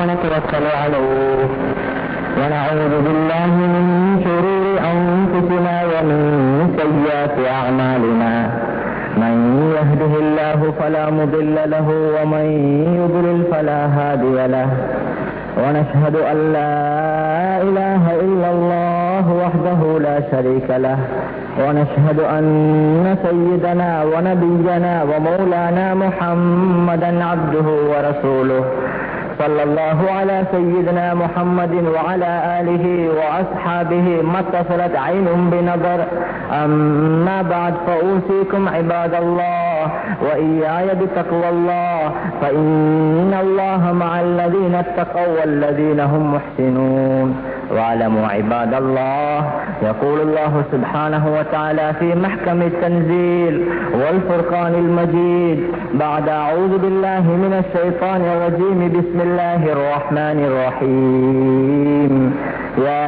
ونتوكل عليه ونعوذ بالله من شرور أنفسنا ومن سيئات أعمالنا. من يهده الله فلا مضل له ومن يضلل فلا هادي له. ونشهد أن لا إله إلا الله وحده لا شريك له. ونشهد أن سيدنا ونبينا ومولانا محمدا عبده ورسوله. صلى الله على سيدنا محمد وعلى آله وأصحابه ما اتصلت عين بنظر. أما بعد فأوصيكم عباد الله وإياي بتقوى الله فإن الله مع الذين اتقوا والذين هم محسنون. واعلموا عباد الله يقول الله سبحانه وتعالى في محكم التنزيل والفرقان المجيد بعد أعوذ بالله من الشيطان الرجيم بسم الله الرحمن الرحيم يا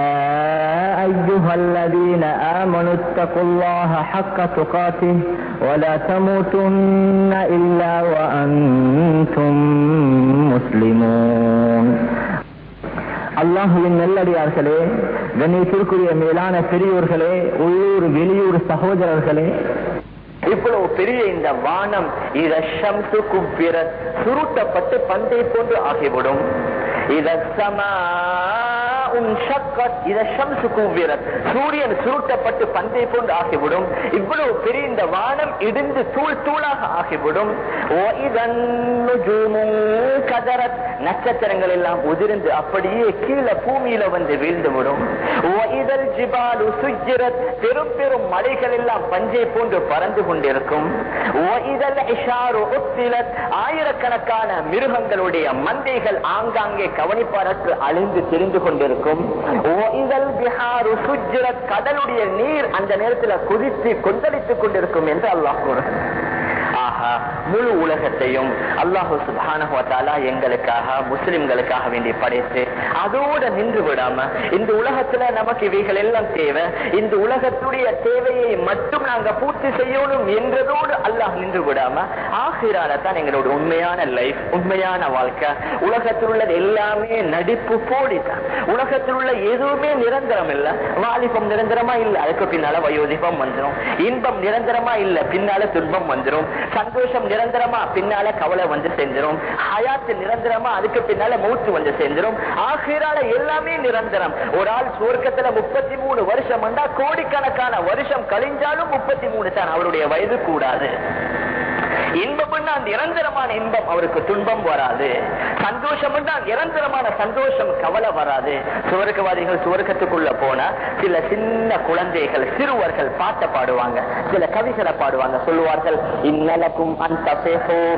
أيها الذين آمنوا اتقوا الله حق تقاته ولا تموتن إلا وأنتم مسلمون அல்லாஹுவின் நல்லடியார்களே கணேசிற்குரிய மேலான பெரியோர்களே உள்ளூர் வெளியூர் சகோதரர்களே இவ்வளவு பெரிய இந்த வானம் இதம்சு குப்பிர சுருட்டப்பட்டு பந்தை போன்று ஆகிவிடும். சூரியன் சுருட்டப்பட்டு பந்தை போன்று ஆகிவிடும். இவ்வளவு பெரிய இந்த வானம் இடிந்து தூள் தூளாக ஆகிவிடும். கதரத் நட்சத்திரங்கள் எல்லாம் உதிர்ந்து அப்படியே கீழே பூமியில வந்து வீழ்ந்துவிடும். பெரும் பெரும் மலைகள் எல்லாம் பஞ்சை போன்று பறந்து கொண்டிருக்கும். ஆயிரக்கணக்கான மிருகங்களுடைய மந்தைகள் ஆங்காங்கே கவனிப்பாரற்று அழிந்து தெரிந்து கொண்டிருக்கும். கடலுடைய நீர் அந்த நேரத்தில் குதித்து கொந்தளித்துக் கொண்டிருக்கும் என்று அல்லாஹ் ஆஹா. முழு உலகத்தையும் அல்லாஹு சுபானா எங்களுக்காக முஸ்லிம்களுக்காக வேண்டி படைத்து அதோட நின்று விடாம இந்த உலகத்துல நமக்கு இவைகள் எல்லாம் தேவை. இந்த உலகத்துடைய தேவையை மட்டும் நாங்க பூர்த்தி செய்யணும் என்றதோடு அல்லாஹ் நின்று விடாம ஆசிரால தான் எங்களோட உண்மையான லைஃப் உண்மையான வாழ்க்கை. உலகத்தில் உள்ளது எல்லாமே நடிப்பு போடிதான் உலகத்தில் உள்ள எதுவுமே நிரந்தரம் இல்ல. வாலிபம் நிரந்தரமா இல்ல. அதுக்கு பின்னால வயோதிபம் வந்துடும் இன்பம் நிரந்தரமா இல்ல. பின்னால துன்பம் வந்துடும் சந்தோஷம் நிரந்தரமா பின்னால கவலை வந்து சேர்ந்துரும். ஹயாத்து நிரந்தரமா அதுக்கு பின்னால மூச்சு வந்து சேர்ந்துரும். ஆகிரால எல்லாமே நிரந்தரம். ஒரு ஆள் சுவர்க்கத்துல முப்பத்தி மூணு வருஷம் வந்தா கோடிக்கணக்கான வருஷம் கழிஞ்சாலும் முப்பத்தி மூணு தான். அவருடைய வயது கூடாது. இன்பம் நிரந்தரமான இன்பம் அவருக்கு துன்பம் வராது. சந்தோஷம்னா நிரந்தரமான சந்தோஷம் கவலை வராது. சுவர்க்கவாதிகள் சுவர்க்கத்துக்குள்ள போனா சில சின்ன குழந்தைகள் சிறுவர்கள் பாட்ட பாடுவாங்க. சில கவிகளை பாடுவாங்க. சொல்லுவார்கள் இன்னலக்கும் அந்த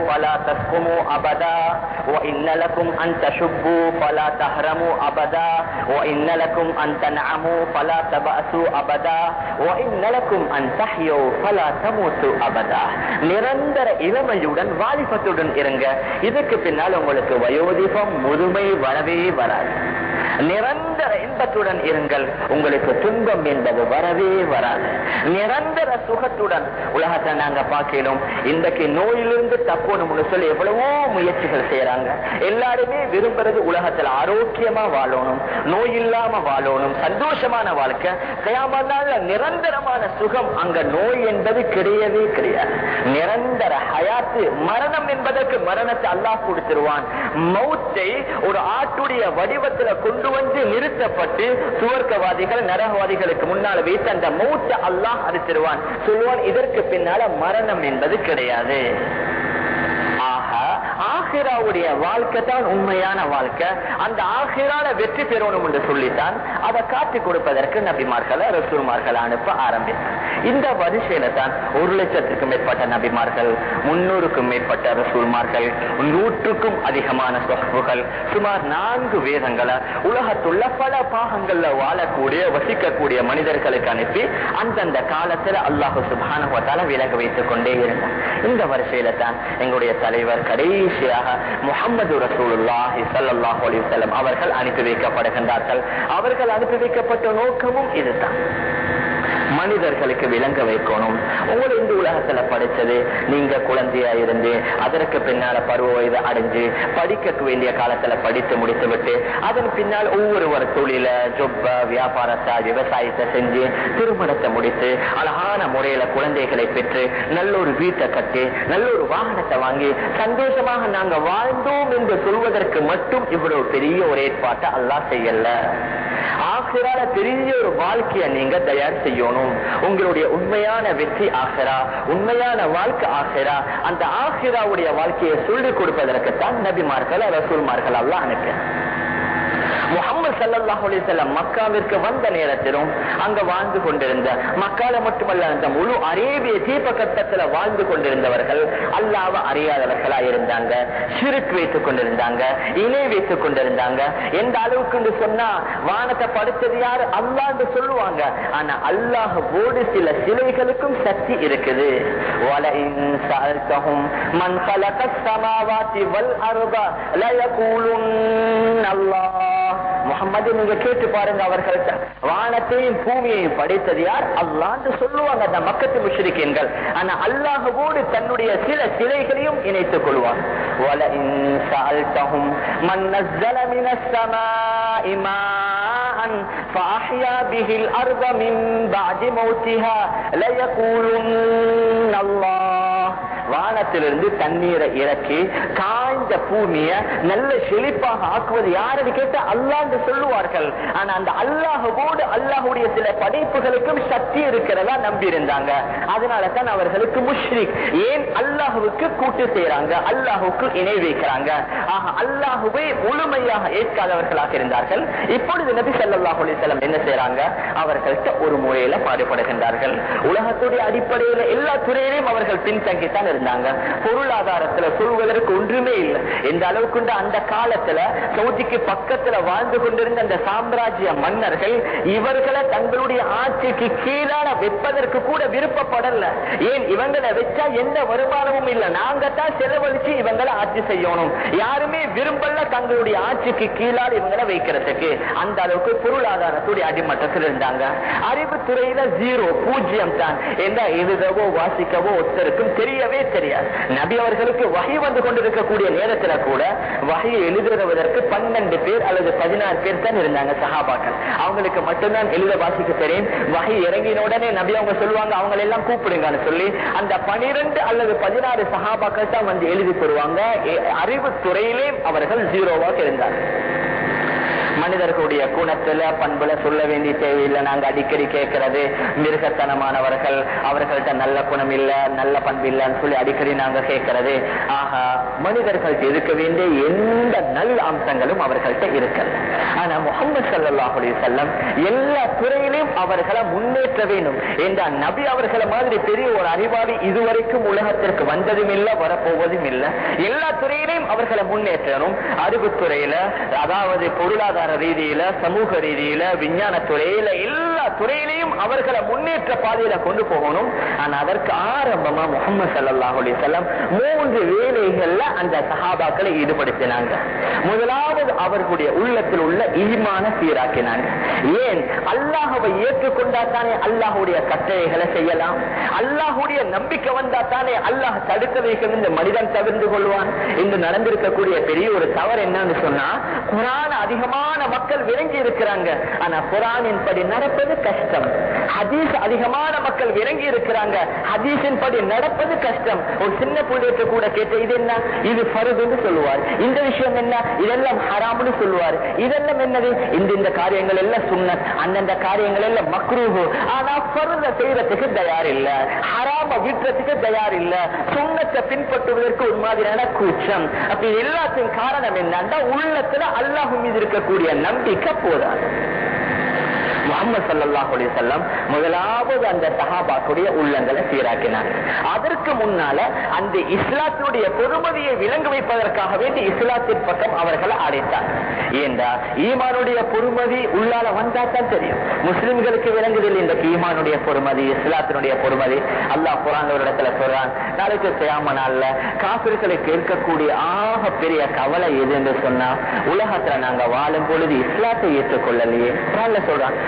பலா தஸ்குமோ அபதா. ஓ இன்னலக்கும் அந்த சுப்பு பலா தஹரமு அபதா. ஓ இன்னலக்கும் அந்த நாமு பலா தபாசு அபதா. ஓ இன்னலக்கும் அந்த பலா தமூத்து அபதா. நிரந்தர இளமையுடன் வாலிபத்துடன் இருங்க. இதுக்கு பின்னால் உங்களுக்கு வயோதிபம் முதுமை வரவே வராது. நிரந்தர இன்பத்துடன் இருங்கள். உங்களுக்கு துன்பம் என்பது வரவே வராது. நிரந்தர சுகத்துடன் உலகத்தை நாங்க பார்க்கலாம் இன்றைக்கு நோயிலிருந்து தப்பணும்னு சொல்லி எவ்வளவோ முயற்சிகள் செய்யறாங்க எல்லாருமே விரும்புறது உலகத்துல ஆரோக்கியமா வாழணும். நோய் இல்லாம வாழணும். சந்தோஷமான வாழ்க்கை. கயாமனால நிரந்தரமான சுகம் அங்க நோய் என்பது கிடையவே கிடையாது. நிரந்தர ஹயாத்து மரணம் என்பதற்கு மரணத்தை அல்லாஹ் கொடுத்துருவான். மௌத்தை ஒரு ஆட்டுடைய வடிவத்துல கொண்டு வந்து நிறுத்தப்பட்டு சுவர்க்கவாதிகள் நரகவாதிகளுக்கு முன்னால் வைத்து அந்த மௌத்தை அல்லாஹ் அடித்திருவான் சொல்வான் இதற்கு பின்னால மரணம் என்பது கிடையாது. ஆஹிராவுடைய வாழ்க்கை தான் உண்மையான வாழ்க்கை. அந்த ஆஹிரால வெற்றி பெறணும் என்று சொல்லித்தான் அதை காட்டி கொடுப்பதற்கு நபிமார்களை ரசூல்மார்கள் அனுப்ப ஆரம்பித்தார் இந்த வரிசையில தான் ஒரு லட்சத்திற்கும் மேற்பட்ட நபிமார்கள் முன்னூறுக்கும் மேற்பட்ட ரசூல்மார்கள் நூற்றுக்கும் அதிகமான சொகுகள் சுமார் நான்கு வேதங்களை உலகத்துள்ள பல பாகங்கள்ல வாழக்கூடிய வசிக்கக்கூடிய மனிதர்களுக்கு அனுப்பி அந்தந்த காலத்துல அல்லாஹு சுபான விலக வைத்துக் கொண்டே இருந்தார் இந்த வரிசையில தான் எங்களுடைய தலைவர் கடைசி கடைசியாக முகமது ரசூலுல்லாஹி சல்லாஹ் அலி அவர்கள் அனுப்பி வைக்கப்படுகின்றார்கள். அவர்கள் அனுப்பி வைக்கப்பட்ட நோக்கமும் இதுதான். மனிதர்களுக்கு விளங்க வைக்கணும். உங்களை இந்த உலகத்துல படிச்சது நீங்க குழந்தையா இருந்து அதற்கு பின்னால பருவ வயது அடைஞ்சு படிக்க வேண்டிய காலத்துல படித்து முடித்து விட்டு அதன் பின்னால் ஒவ்வொருவர் தொழில ஜொப்ப வியாபாரத்தை விவசாயத்தை செஞ்சு திருமணத்தை முடித்து அழகான முறையில குழந்தைகளை பெற்று நல்ல ஒரு வீட்டை கட்டி நல்ல ஒரு வாகனத்தை வாங்கி சந்தோஷமாக நாங்க வாழ்ந்தோம் என்று சொல்வதற்கு மட்டும் இவ்வளவு பெரிய ஒரு ஏற்பாட்டை அல்லாஹ் செய்யல. ஆசிரால பெரிய ஒரு வாழ்க்கையை நீங்க தயார் செய்யணும். உங்களுடைய உண்மையான வெற்றி ஆகிறா உண்மையான வாழ்க்கை ஆகிறா அந்த ஆசிராவுடைய வாழ்க்கையை சொல்லிக் கொடுப்பதற்குத்தான் நபிமார்கள் ரசூல்மார்கள் எல்லாம் அனுப்ப முகமது சல்லாஹ் அலிசல்லாம் மக்காவிற்கு வந்த நேரத்திலும் அங்க வாழ்ந்து கொண்டிருந்த மக்கால மட்டுமல்ல அந்த முழு அரேபிய தீபகத்தத்துல வாழ்ந்து கொண்டிருந்தவர்கள் அல்லாவ அறியாதவர்களா இருந்தாங்க. சிறுக்கு வைத்துக் கொண்டிருந்தாங்க. இணை வைத்துக் கொண்டிருந்தாங்க. எந்த அளவுக்கு சொன்னா வானத்தை படுத்தது யாரு? அல்லான்னு சொல்லுவாங்க. ஆனா அல்லாஹ் போடு சில சிலைகளுக்கும் சக்தி இருக்குது. மண் பல கல் அருபா லயகூலும் அல்லாஹ். முகமது நீங்க கேட்டு பாருங்க அவர்கள்ட்ட வானத்தையும் பூமியையும் படைத்தது யார் அல்லான்னு சொல்லுவாங்க அந்த மக்கத்து முஷ்ரிக்கீன்கள் ஆனா அல்லாஹவோடு தன்னுடைய சில சிலைகளையும் இணைத்துக் கொள்வார் وَلَئِن سَأَلْتَهُمْ مَنْ نَزَّلَ مِنَ السَّمَاءِ مَاءً فَأَحْيَا بِهِ الْأَرْضَ مِنْ بَعْدِ مَوْتِهَا لَيَقُولُنَّ اللَّهُ வானத்திலிருந்து தண்ணீரை இறக்கி காய்ந்த பூமிய நல்ல செழிப்பாக ஆக்குவது யாருன்னு கேட்டா அல்லாண்டு சொல்லுவார்கள். ஆனா அந்த அல்லாஹோடு அல்லாஹுடைய சில படைப்புகளுக்கும் சக்தி இருக்கிறதா நம்பி இருந்தாங்க அதனால தான் அவர்களுக்கு முஷ்ரிக். ஏன் அல்லாஹுவுக்கு கூட்டு செய்யறாங்க அல்லாஹுக்கு இணை வைக்கிறாங்க. ஆக அல்லாஹுவை முழுமையாக ஏற்காதவர்களாக இருந்தார்கள். இப்பொழுது நபி சல்லாஹ் அலைஹி என்ன செய்யறாங்க அவர்கள்ட்ட ஒரு முறையில பாடுபடுகின்றார்கள். உலகத்துடைய அடிப்படையில எல்லா துறையிலையும் அவர்கள் பின்தங்கித்தான் இருந்தார்கள் இருந்தாங்க. பொருளாதாரத்துல சொல்வதற்கு ஒன்றுமே இல்லை. எந்த அளவுக்கு அந்த காலத்துல சவுதிக்கு பக்கத்துல வாழ்ந்து கொண்டிருந்த அந்த சாம்ராஜ்ய மன்னர்கள் இவர்களை தங்களுடைய ஆட்சிக்கு கீழான வைப்பதற்கு கூட விருப்பப்படல. ஏன்? இவங்களை வச்சா எந்த வருமானமும் இல்லை. நாங்க தான் செலவழிச்சு இவங்களை ஆட்சி செய்யணும். யாருமே விரும்பல தங்களுடைய ஆட்சிக்கு கீழால் இவங்களை வைக்கிறதுக்கு. அந்த அளவுக்கு பொருளாதாரத்துடைய அடிமட்டத்தில் இருந்தாங்க. அறிவு துறையில ஜீரோ பூஜ்ஜியம் தான் எந்த எழுதவோ வாசிக்கவோ ஒருத்தருக்கும் தெரியவே தெரியாது. நபி அவர்களுக்கு வகை வந்து கொண்டிருக்கக்கூடிய நேரத்துல கூட வகையை எழுதுவதற்கு பன்னெண்டு பேர் அல்லது பதினாறு பேர் தான் இருந்தாங்க சகாபாக்கள் அவங்களுக்கு மட்டும்தான் எழுத வாசிக்க தெரியும். வகை இறங்கின உடனே நபி அவங்க சொல்லுவாங்க அவங்க எல்லாம் கூப்பிடுங்கன்னு சொல்லி அந்த பனிரெண்டு அல்லது பதினாறு சகாபாக்கள் தான் வந்து எழுதி தருவாங்க. அறிவு துறையிலே அவர்கள் ஜீரோவாக இருந்தார்கள். மனிதர்களுடைய குணத்துல பண்புல சொல்ல வேண்டிய தேவையில்லை. நாங்க அடிக்கடி கேட்கறது மிருகத்தனமானவர்கள் அவர்கள்ட்ட நல்ல குணம் இல்ல நல்ல பண்பு இல்லைன்னு சொல்லி அடிக்கடி நாங்க கேட்கறது. ஆகா மனிதர்கள்ட்ட இருக்க வேண்டிய எந்த நல்ல அம்சங்களும் அவர்கள்ட்ட இருக்கல. ஆனா முகமது சல்லாஹ் செல்லம் எல்லா துறையிலும் அவர்களை முன்னேற்ற வேண்டும் என்ற நபி அவர்களை மாதிரி பெரிய ஒரு அறிவாளி இதுவரைக்கும் உலகத்திற்கு வந்ததும் இல்லை வரப்போவதும் இல்லை. எல்லா துறையிலையும் அவர்களை முன்னேற்றணும். அறிவுத்துறையில அதாவது பொருளாதார ரீதியில சமூக ரீதியில விஞ்ஞான துறையில எல்லா துறையிலையும் அவர்களை முன்னேற்ற பாதையில கொண்டு போகணும். ஆனா அதற்கு ஆரம்பமா முகமது சல்லாஹ் அலிசல்லாம் மூன்று வேலைகள்ல அந்த சஹாபாக்களை ஈடுபடுத்தினாங்க. முதலாவது அவர்களுடைய உள்ளத்தில் உள்ள ஈமான சீராக்கினாங்க. ஏன்? அல்லாஹவை ஏற்றுக்கொண்டா தானே அல்லாஹுடைய கட்டளைகளை செய்யலாம். அல்லாஹுடைய நம்பிக்கை வந்தா தானே அல்லாஹ் தடுக்க வைக்கும் இந்த மனிதன் தவிர்த்து கொள்வான். இன்று நடந்திருக்கக்கூடிய பெரிய ஒரு தவறு என்னன்னு சொன்னா குரான் அதிகமான அதிகமான மக்கள் விளங்கி இருக்கிறாங்க. ஆனா குரானின் படி நடப்பது கஷ்டம். ஹதீஸ் அதிகமான மக்கள் விளங்கி இருக்கிறாங்க. ஹதீஸின் படி நடப்பது கஷ்டம். ஒரு சின்ன பிள்ளைக்கு கூட கேட்ட இது என்ன? இது பருதுன்னு சொல்லுவார். இந்த விஷயம் என்ன? இதெல்லாம் ஹராம்னு சொல்லுவார். இதெல்லாம் என்னது? இந்த இந்த காரியங்கள் எல்லாம் சுண்ண அந்தந்த காரியங்கள் எல்லாம் மக்ரூஹு. ஆனா பருத செய்யறதுக்கு தயார் இல்ல. ஹராம விட்டுறதுக்கு தயார் இல்ல. சுண்ணத்தை பின்பற்றுவதற்கு ஒரு மாதிரியான கூச்சம். அப்படி எல்லாத்தையும் காரணம் என்னன்னா உள்ளத்துல அல்லாஹு மீது இருக்கக்கூடிய நம்பிக்கை போதாது முகமது சல்லாஹ் செல்லம் முதலாவது அந்த சஹாபாக்குடைய உள்ளங்களை சீராக்கினார். அதற்கு முன்னால அந்த இஸ்லாத்தினுடைய பொறுமதியை விளங்க வைப்பதற்காக வேண்டி இஸ்லாத்தின் பக்கம் அவர்களை அழைத்தார். ஏண்டா ஈமானுடைய பொறுமதி உள்ளால வந்தா தான் தெரியும். முஸ்லிம்களுக்கு விளங்குதில் இந்த ஈமானுடைய பொறுமதி இஸ்லாத்தினுடைய பொறுமதி. அல்லாஹ் குரான் ஒரு இடத்துல சொல்றான் நாளைக்கு செய்யாம நாள்ல காப்பிர்களுக்கு இருக்கக்கூடிய ஆக பெரிய கவலை எது என்று சொன்னா உலகத்துல நாங்க வாழும் பொழுது இஸ்லாத்தை ஏற்றுக்கொள்ளலையே. சொல்றான்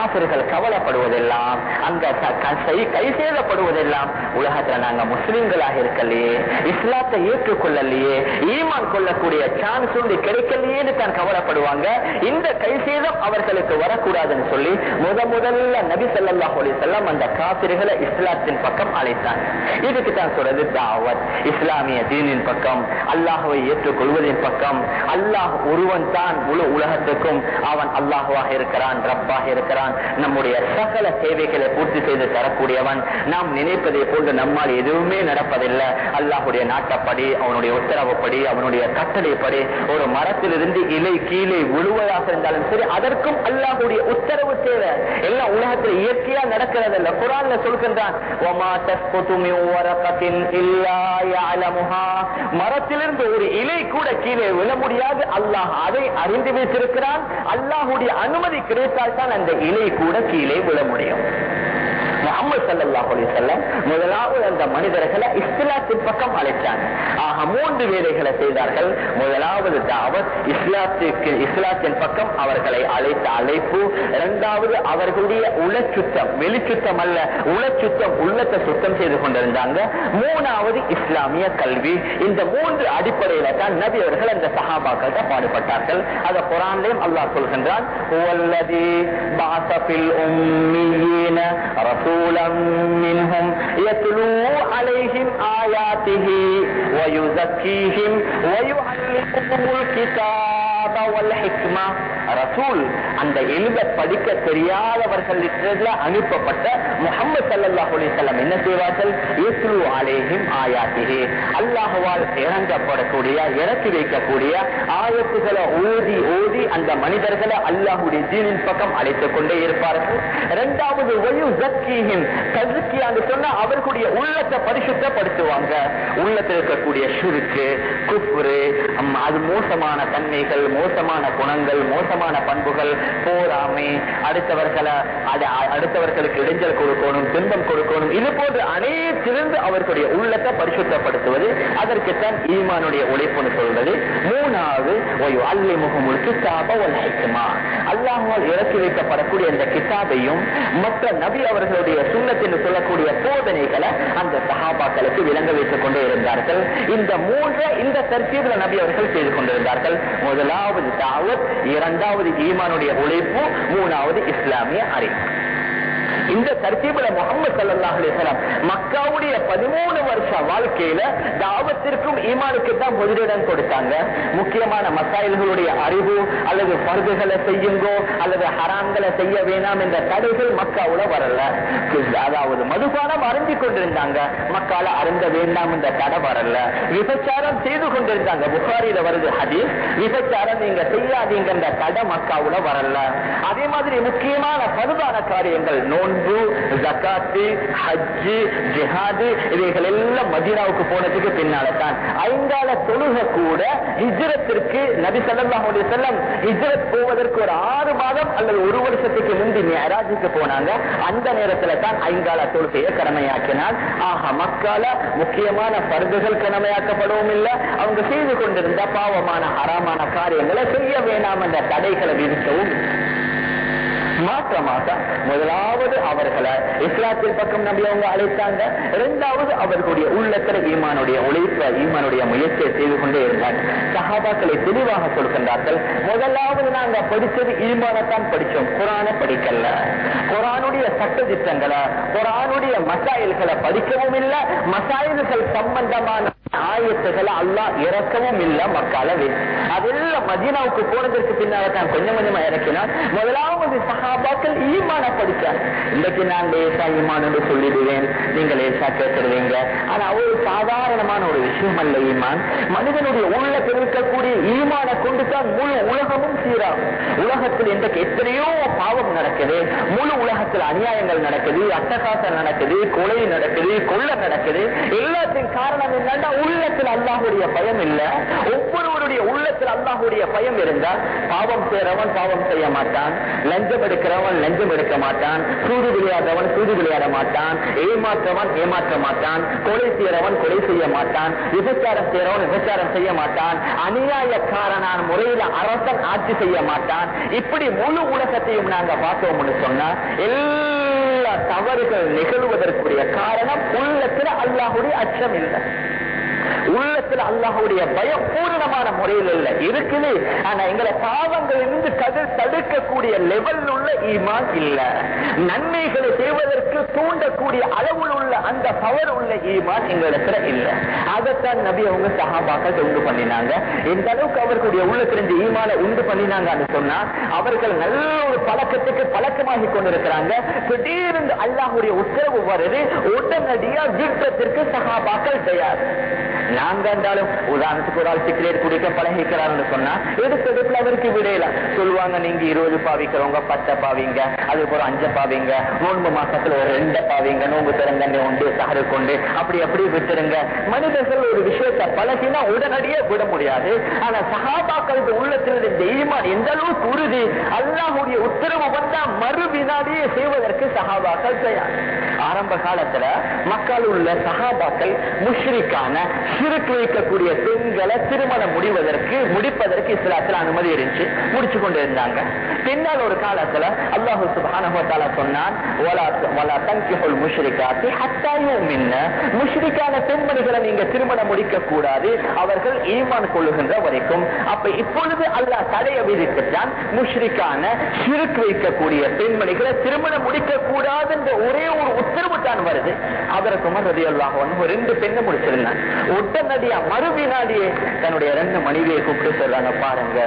காபிர்கள் கவலைப்படுவதெல்லாம் அங்க கை சேதப்படுவதெல்லாம் உலகத்துல நாங்க முஸ்லிம்களாக இருக்கலையே இஸ்லாத்தை ஏற்றுக்கொள்ளலையே ஈமான் கொள்ளக்கூடிய சான்ஸ் உண்டு கிடைக்கலையேன்னு தான் கவலைப்படுவாங்க. இந்த கை சேதம் அவர்களுக்கு வரக்கூடாதுன்னு சொல்லி முத முதல்ல நபி ஸல்லல்லாஹு அலைஹி செல்லம் அந்த காபிர்களை இஸ்லாத்தின் பக்கம் அழைத்தாங்க. இதுக்கு தான் சொல்றது தாவத். இஸ்லாமிய தீனின் பக்கம் அல்லாஹுவை ஏற்றுக்கொள்வதின் பக்கம் அல்லாஹ் ஒருவன் தான் முழு உலகத்துக்கும் அவன் அல்லாஹுவாக இருக்கிறான் ரப்பாக இருக்கிறான் நம்முடைய சகல தேவைகளை பூர்த்தி செய்து தரக்கூடியவன். நாம் நினைப்பதை போன்று நம்மால் எதுவுமே நடப்பதில்லை. அல்லாஹுடைய நாட்டப்படி அவனுடைய உத்தரவுப்படி அவனுடைய கட்டளைப்படி ஒரு மரத்திலிருந்து இலை கீழே விழுவதாக இருந்தாலும் சரி அதற்கும் அல்லாஹுடைய உத்தரவு தேவை. எல்லாம் உலகத்தில் இயற்கையா நடக்கிறது இல்ல குரான்ல சொல்கின்றான் மரத்திலிருந்து ஒரு இலை கூட கீழே விழ முடியாது. அல்லாஹ் அதை அறிந்து வைத்திருக்கிறான். அல்லாஹுடைய அனுமதி கிடைத்தால் தான் அந்த இலை கூட கீழே விழ முடியும் முகமது சல்லாஹ் அலிசல்லம் முதலாவது அந்த மனிதர்களை இஸ்லாத்தின் பக்கம் அழைத்தாங்க. ஆக மூன்று வேலைகளை செய்தார்கள். முதலாவது தாவத் இஸ்லாத்திற்கு இஸ்லாத்தின் பக்கம் அவர்களை அழைத்த அழைப்பு. இரண்டாவது அவர்களுடைய உளச்சுத்தம் வெளிச்சுத்தம் அல்ல உளச்சுத்தம் உள்ளத்தை சுத்தம் செய்து கொண்டிருந்தாங்க. மூணாவது இஸ்லாமிய கல்வி. இந்த மூன்று அடிப்படையில தான் நபி அவர்கள் அந்த சஹாபாக்கள்கிட்ட பாடுபட்டார்கள். அதை குரான்லயும் அல்லாஹ் சொல்கின்றான் رسولا منهم يتلو عليهم آياته ويزكيهم ويعلمهم الكتاب. ரசூல் அந்த எழுத படிக்க தெரியாதவர்களிடத்துல அனுப்பப்பட்ட முகமது சல்லல்லாஹு அலைஹி என்ன செய்வார்கள்? இஸ்லு அலைஹிம் ஆயாத்திஹி. அல்லாஹ்வால் இறங்கப்படக்கூடிய இறக்கி வைக்கக்கூடிய ஆயத்துகளை ஓதி ஓதி அந்த மனிதர்களை அல்லாஹுடைய தீனின் பக்கம் அழைத்துக் கொண்டே இருப்பார்கள். இரண்டாவது ஒயு ஜக்கீஹிம். தஸ்கியான்னு சொன்னா அவர்களுடைய உள்ளத்தை பரிசுத்தப்படுத்துவாங்க. உள்ளத்தில் இருக்கக்கூடிய சுருக்கு குப்புரு அது மோசமான தன்மைகள் மோசமான குணங்கள் மோசமான பண்புகள் போராமை அடுத்தவர்களை அடுத்தவர்களுக்கு இடைஞ்சல் கொடுக்கணும் துன்பம் கொடுக்கணும் இது போன்று அனைத்திலிருந்து அவர்களுடைய உள்ளத்தை பரிசுத்தப்படுத்துவது அதற்குத்தான் ஈமானுடைய உழைப்புன்னு சொல்றது. மூணாவது ஒயு அல்லி முகமுல் கிதாப வல் ஹிக்மா. இறக்கி வைக்கப்படக்கூடிய இந்த கிதாபையும் மற்ற நபி அவர்களுடைய சுண்ணத்தில் சொல்லக்கூடிய போதனைகளை அந்த சகாபாக்களுக்கு விளங்க வைத்துக் கொண்டே இருந்தார்கள். இந்த மூன்றை இந்த தர்த்தீபில் நபி அவர்கள் செய்து கொண்டிருந்தார்கள். முதலாவது தாவத் இரண்டாவது ஈமானுடைய உழைப்பு மூணாவது இஸ்லாமிய அறிவு. இந்த தர்த்தீபில முகமது சல்லல்லாஹு அலைஹி மக்காவுடைய பதிமூணு வருஷ வாழ்க்கையில தாவத்திற்கும் ஈமானுக்கு தான் முதலிடம் கொடுத்தாங்க. முக்கியமான மசாயல்களுடைய அறிவு அல்லது பருதுகளை செய்யுங்கோ அல்லது ஹராம்களை செய்ய வேணாம் என்ற தடைகள் மக்காவுல வரல. அதாவது மதுபானம் அருந்தி கொண்டிருந்தாங்க. மக்கால அருந்த வேண்டாம் என்ற தடை வரல. விபச்சாரம் செய்து கொண்டிருந்தாங்க. புகாரியில வருது ஹதீஸ். விபச்சாரம் நீங்க செய்யாதீங்க என்ற தடை மக்காவுல வரல. அதே மாதிரி முக்கியமான பருதான காரியங்கள் நோன்பு ஜக்காத்து ஹஜ்ஜு ஜிஹாது இவைகள் எல்லாம் மதீனாவுக்கு போனதுக்கு பின்னால தான் ஐந்தால தொழுக கூட ஹிஜ்ரத்திற்கு நபி சல்லாஹுடைய செல்லம் ஹிஜ்ரத் போவதற்கு ஒரு ஆறு மாதம் அல்லது ஒரு வருஷத்துக்கு முந்தி மேராஜுக்கு போனாங்க. அந்த நேரத்துல தான் ஐங்கால தொழுகையை கடமையாக்கினார் ஆக மக்கால முக்கியமான பருதுகள் கடமையாக்கப்படவும் இல்லை. அவங்க செய்து கொண்டிருந்த பாவமான அறமான காரியங்களை செய்ய வேண்டாம் என்ற தடைகளை விதிக்கவும் இல்லை. மாற்றமாக முதலாவது அவர்களை இஸ்லாத்தின் பக்கம் நம்பி அவங்க அழைத்தாங்க. இரண்டாவது அவர்களுடைய உள்ளத்தில் ஈமானுடைய உழைப்ப ஈமானுடைய முயற்சியை செய்து கொண்டே இருந்தாங்க சஹாபாக்களை தெளிவாக சொல்கின்றார்கள். முதலாவது நாங்க படிச்சது ஈமானத்தான் படிச்சோம். குரானை படிக்கல. குரானுடைய சட்ட திட்டங்களை குரானுடைய மசாயில்களை படிக்கவும் இல்லை. மசாயில்கள் சம்பந்தமான ஆயத்துகளை அல்லாஹ் இறக்கவும் இல்ல மக்களவே அதெல்லாம் மதீனாவுக்கு போனதற்கு பின்னால தான் கொஞ்சம் கொஞ்சமா இறக்கினார் முதலாவது சகாபாக்கள் ஈமான படிச்சாங்க இன்னைக்கு நான் லேசா ஈமான் என்று சொல்லிடுவேன். நீங்க லேசா கேட்டுருவீங்க. ஆனா ஒரு சாதாரணமான ஒரு விஷயம் அல்ல ஈமான். மனிதனுடைய உள்ள பெருக்கக்கூடிய ஈமான கொண்டு தான் முழு உலகமும் சீராகும். உலகத்தில் இன்றைக்கு எத்தனையோ பாவம் நடக்குது. முழு உலகத்தில் அநியாயங்கள் நடக்குது அட்டகாசம் நடக்குது கொலை நடக்குது கொள்ள நடக்குது. எல்லாத்தின் காரணம் என்னன்னா உள்ளத்தில் அல்லாஹுடைய பயம் இல்ல. ஒவ்வொருவருடைய உள்ளத்தில் அல்லாஹுடைய பயம் இருந்தா பாவம் செய்யறவன் பாவம் செய்ய மாட்டான். லஞ்சம் எடுக்கிறவன் லஞ்சம் எடுக்க மாட்டான். சூது விளையாடுறவன் சூது விளையாட மாட்டான். ஏமாற்றவன் ஏமாற்ற மாட்டான். கொலை செய்யறவன் கொலை செய்ய மாட்டான். விபச்சாரம் செய்யறவன் விபச்சாரம் செய்ய மாட்டான். அநியாயக்காரனான முறையில அரசன் ஆட்சி செய்ய மாட்டான். இப்படி முழு உலகத்தையும் நாங்க பார்த்தோம்னு சொன்னா எல்லா தவறுகள் நிகழ்வதற்குரிய காரணம் உள்ளத்துல அல்லாஹுடைய அச்சம் இல்லை. உள்ளத்துல அல்லாஹுடைய பயம் முறையில் இல்ல. இருக்குது. ஆனா எங்களை பாவங்கள் இருந்து கதிர் தடுக்கக்கூடிய லெவல் உள்ள ஈமான் இல்ல. நன்மைகளை செய்வதற்கு தூண்டக்கூடிய அளவில் உள்ள அந்த பவர் உள்ள ஈமான் எங்களிடத்துல இல்ல. அதைத்தான் நபி அவங்க சகாபாக்கள் உண்டு பண்ணினாங்க. எந்த அளவுக்கு அவர்களுடைய உள்ள தெரிஞ்ச ஈமான உண்டு பண்ணினாங்கன்னு சொன்னா அவர்கள் நல்ல ஒரு பழக்கத்துக்கு பழக்கமாகி கொண்டிருக்கிறாங்க. திடீர்னு அல்லாஹுடைய உத்தரவு வருது உடனடியா யுத்தத்திற்கு சகாபாக்கள் தயார். நாங்க இருந்தாலும் உதாரணத்துக்கு ஒரு ஆள் குடிக்க பழகிக்கிறார்னு சொன்னா எடுத்தெடுப்புல அவருக்கு விடையில சொல்லுவாங்க நீங்க இருபது பாவிக்கிறவங்க பத்தை பாவிங்க அது அஞ்சு அஞ்ச பாவிங்க நோன்பு மாசத்துல ஒரு ரெண்டு பாவிங்க நோன்பு திறந்தண்ணி உண்டு சகரு கொண்டு அப்படி அப்படி விட்டுருங்க. மனிதர்கள் ஒரு விஷயத்தை பழகினா உடனடியே விட முடியாது. ஆனா சகாபாக்களுக்கு உள்ளத்தில் இந்த ஈமான் எந்த அளவுக்கு உறுதி? அல்லாஹுடைய உத்தரவு வந்தா மறு வினாடியே செய்வதற்கு சகாபாக்கள் தயார். ஆரம்ப காலத்துல மக்கள் உள்ள சகாபாக்கள் முஷ்ரிக்கான சிறுக்கு வைக்கக்கூடிய பெண்களை திருமணம் முடிவதற்கு முடிப்பதற்கு இஸ்லாத்தில் அனுமதி இருந்துச்சு முடிச்சு கொண்டு இருந்தாங்க. பின்னால் ஒரு காலத்துல அல்லாஹு சுப்ஹானஹு சொன்னான் முஷ்ரிகாத்தி ஹத்தா யுமின்ன. முஷ்ரிக்கான பெண்மணிகளை நீங்க திருமணம் முடிக்க கூடாது அவர்கள் ஈமான் கொள்ளுகின்ற வரைக்கும். அப்ப இப்பொழுது அல்லாஹ் தடையை விதித்துட்டான் முஷ்ரிக்கான சிறுக்கு வைக்கக்கூடிய பெண்மணிகளை திருமணம் முடிக்க கூடாது என்ற ஒரே ஒரு உத்தரவு தான் வருது. அதற்கு ரதி ரெண்டு பெண்ணை முடிச்சிருந்தான். முடிச்சிருந்தாங்க உடனடியா மறுவினாடியே தன்னுடைய ரெண்டு மனைவியை கூப்பிட்டு சொல்றாங்க பாருங்க.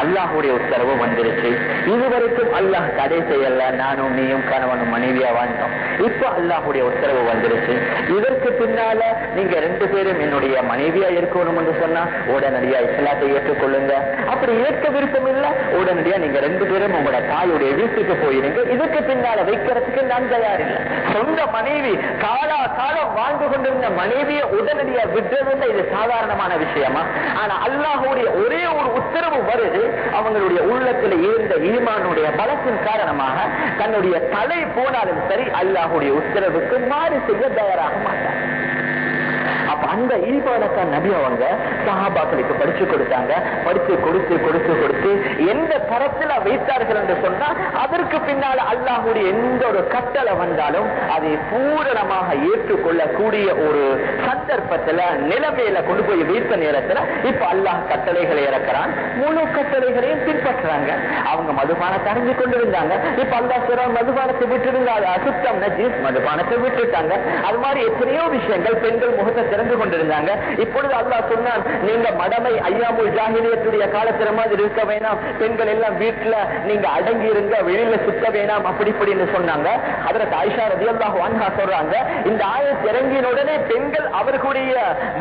அல்லாஹுடைய உத்தரவு வந்துருச்சு. இதுவரைக்கும் அல்லாஹ் தடை செய்யல. நானும் நீயும் கணவனும் மனைவியா வாழ்ந்தோம். இப்ப அல்லாஹுடைய உத்தரவு வந்துருச்சு. இதற்கு பின்னால நீங்க ரெண்டு பேரும் என்னுடைய மனைவியா இருக்கணும் என்று சொன்னா உடனடியா இஸ்லாத்தை ஏற்றுக்கொள்ளுங்க. அப்படி ஏற்க விருப்பம் இல்ல. உடனடியா நீங்க ரெண்டு பேரும் உங்களோட தாயுடைய வீட்டுக்கு போயிருங்க. இதுக்கு பின்னால வைக்கிறதுக்கு நான் தயார் இல்லை. சொந்த மனைவி காலா காலம் வாழ்ந்து கொண்டிருந்த மனைவியை உடனடியா விடுறது இது சாதாரணமான விஷயமா? ஆனா அல்லாஹுடைய ஒரே ஒரு உத்தரவு வருது. அவங்களுடைய உள்ளத்தில் இருந்த ஈமானுடைய பலத்தின் காரணமாக தன்னுடைய தலை போனாலும் சரி அல்லாஹுடைய உத்தரவுக்கு மாறு செய்ய தயாராக மாட்டார். அந்த ஈபானத்தான் நபி அவங்க சஹாபாக்களுக்கு படிச்சு கொடுத்தாங்க. படிச்சு கொடுத்து கொடுத்து கொடுத்து எந்த தரத்துல வைத்தார்கள் என்று சொன்னா அதற்கு பின்னால அல்லாஹுடைய எந்த ஒரு கட்டளை வந்தாலும் அதை பூரணமாக ஏற்றுக்கொள்ளக்கூடிய ஒரு சந்தர்ப்பத்துல நிலைமையில கொண்டு போய் வைத்த நேரத்துல இப்ப அல்லாஹ் கட்டளைகளை இறக்கிறான். முழு கட்டளைகளையும் பின்பற்றுறாங்க. அவங்க மதுபானத்தை அறிஞ்சு கொண்டிருந்தாங்க. இப்ப அல்லாஹ் சொல்றான் மதுபானத்தை விட்டுருந்தாங்க அசுத்தம் நஜீஸ் மதுபானத்தை விட்டுட்டாங்க. அது மாதிரி எத்தனையோ விஷயங்கள் பெண்கள் முகத்தை திறந்து கொண்டிருந்தாங்க. இப்பொழுது அல்லா சொன்னான் நீங்க மடமை ஐயாமுல் ஜாகிரியத்துடைய காலத்துல மாதிரி இருக்க வேணாம். பெண்கள் எல்லாம் வீட்டுல நீங்க அடங்கி இருங்க வெளியில சுத்த வேணாம் அப்படி இப்படின்னு சொன்னாங்க. அதற்கு ஆயிஷா ரதியல்லாஹு அன்ஹா சொல்றாங்க இந்த ஆயத் இறங்கின உடனே பெண்கள் அவர்களுடைய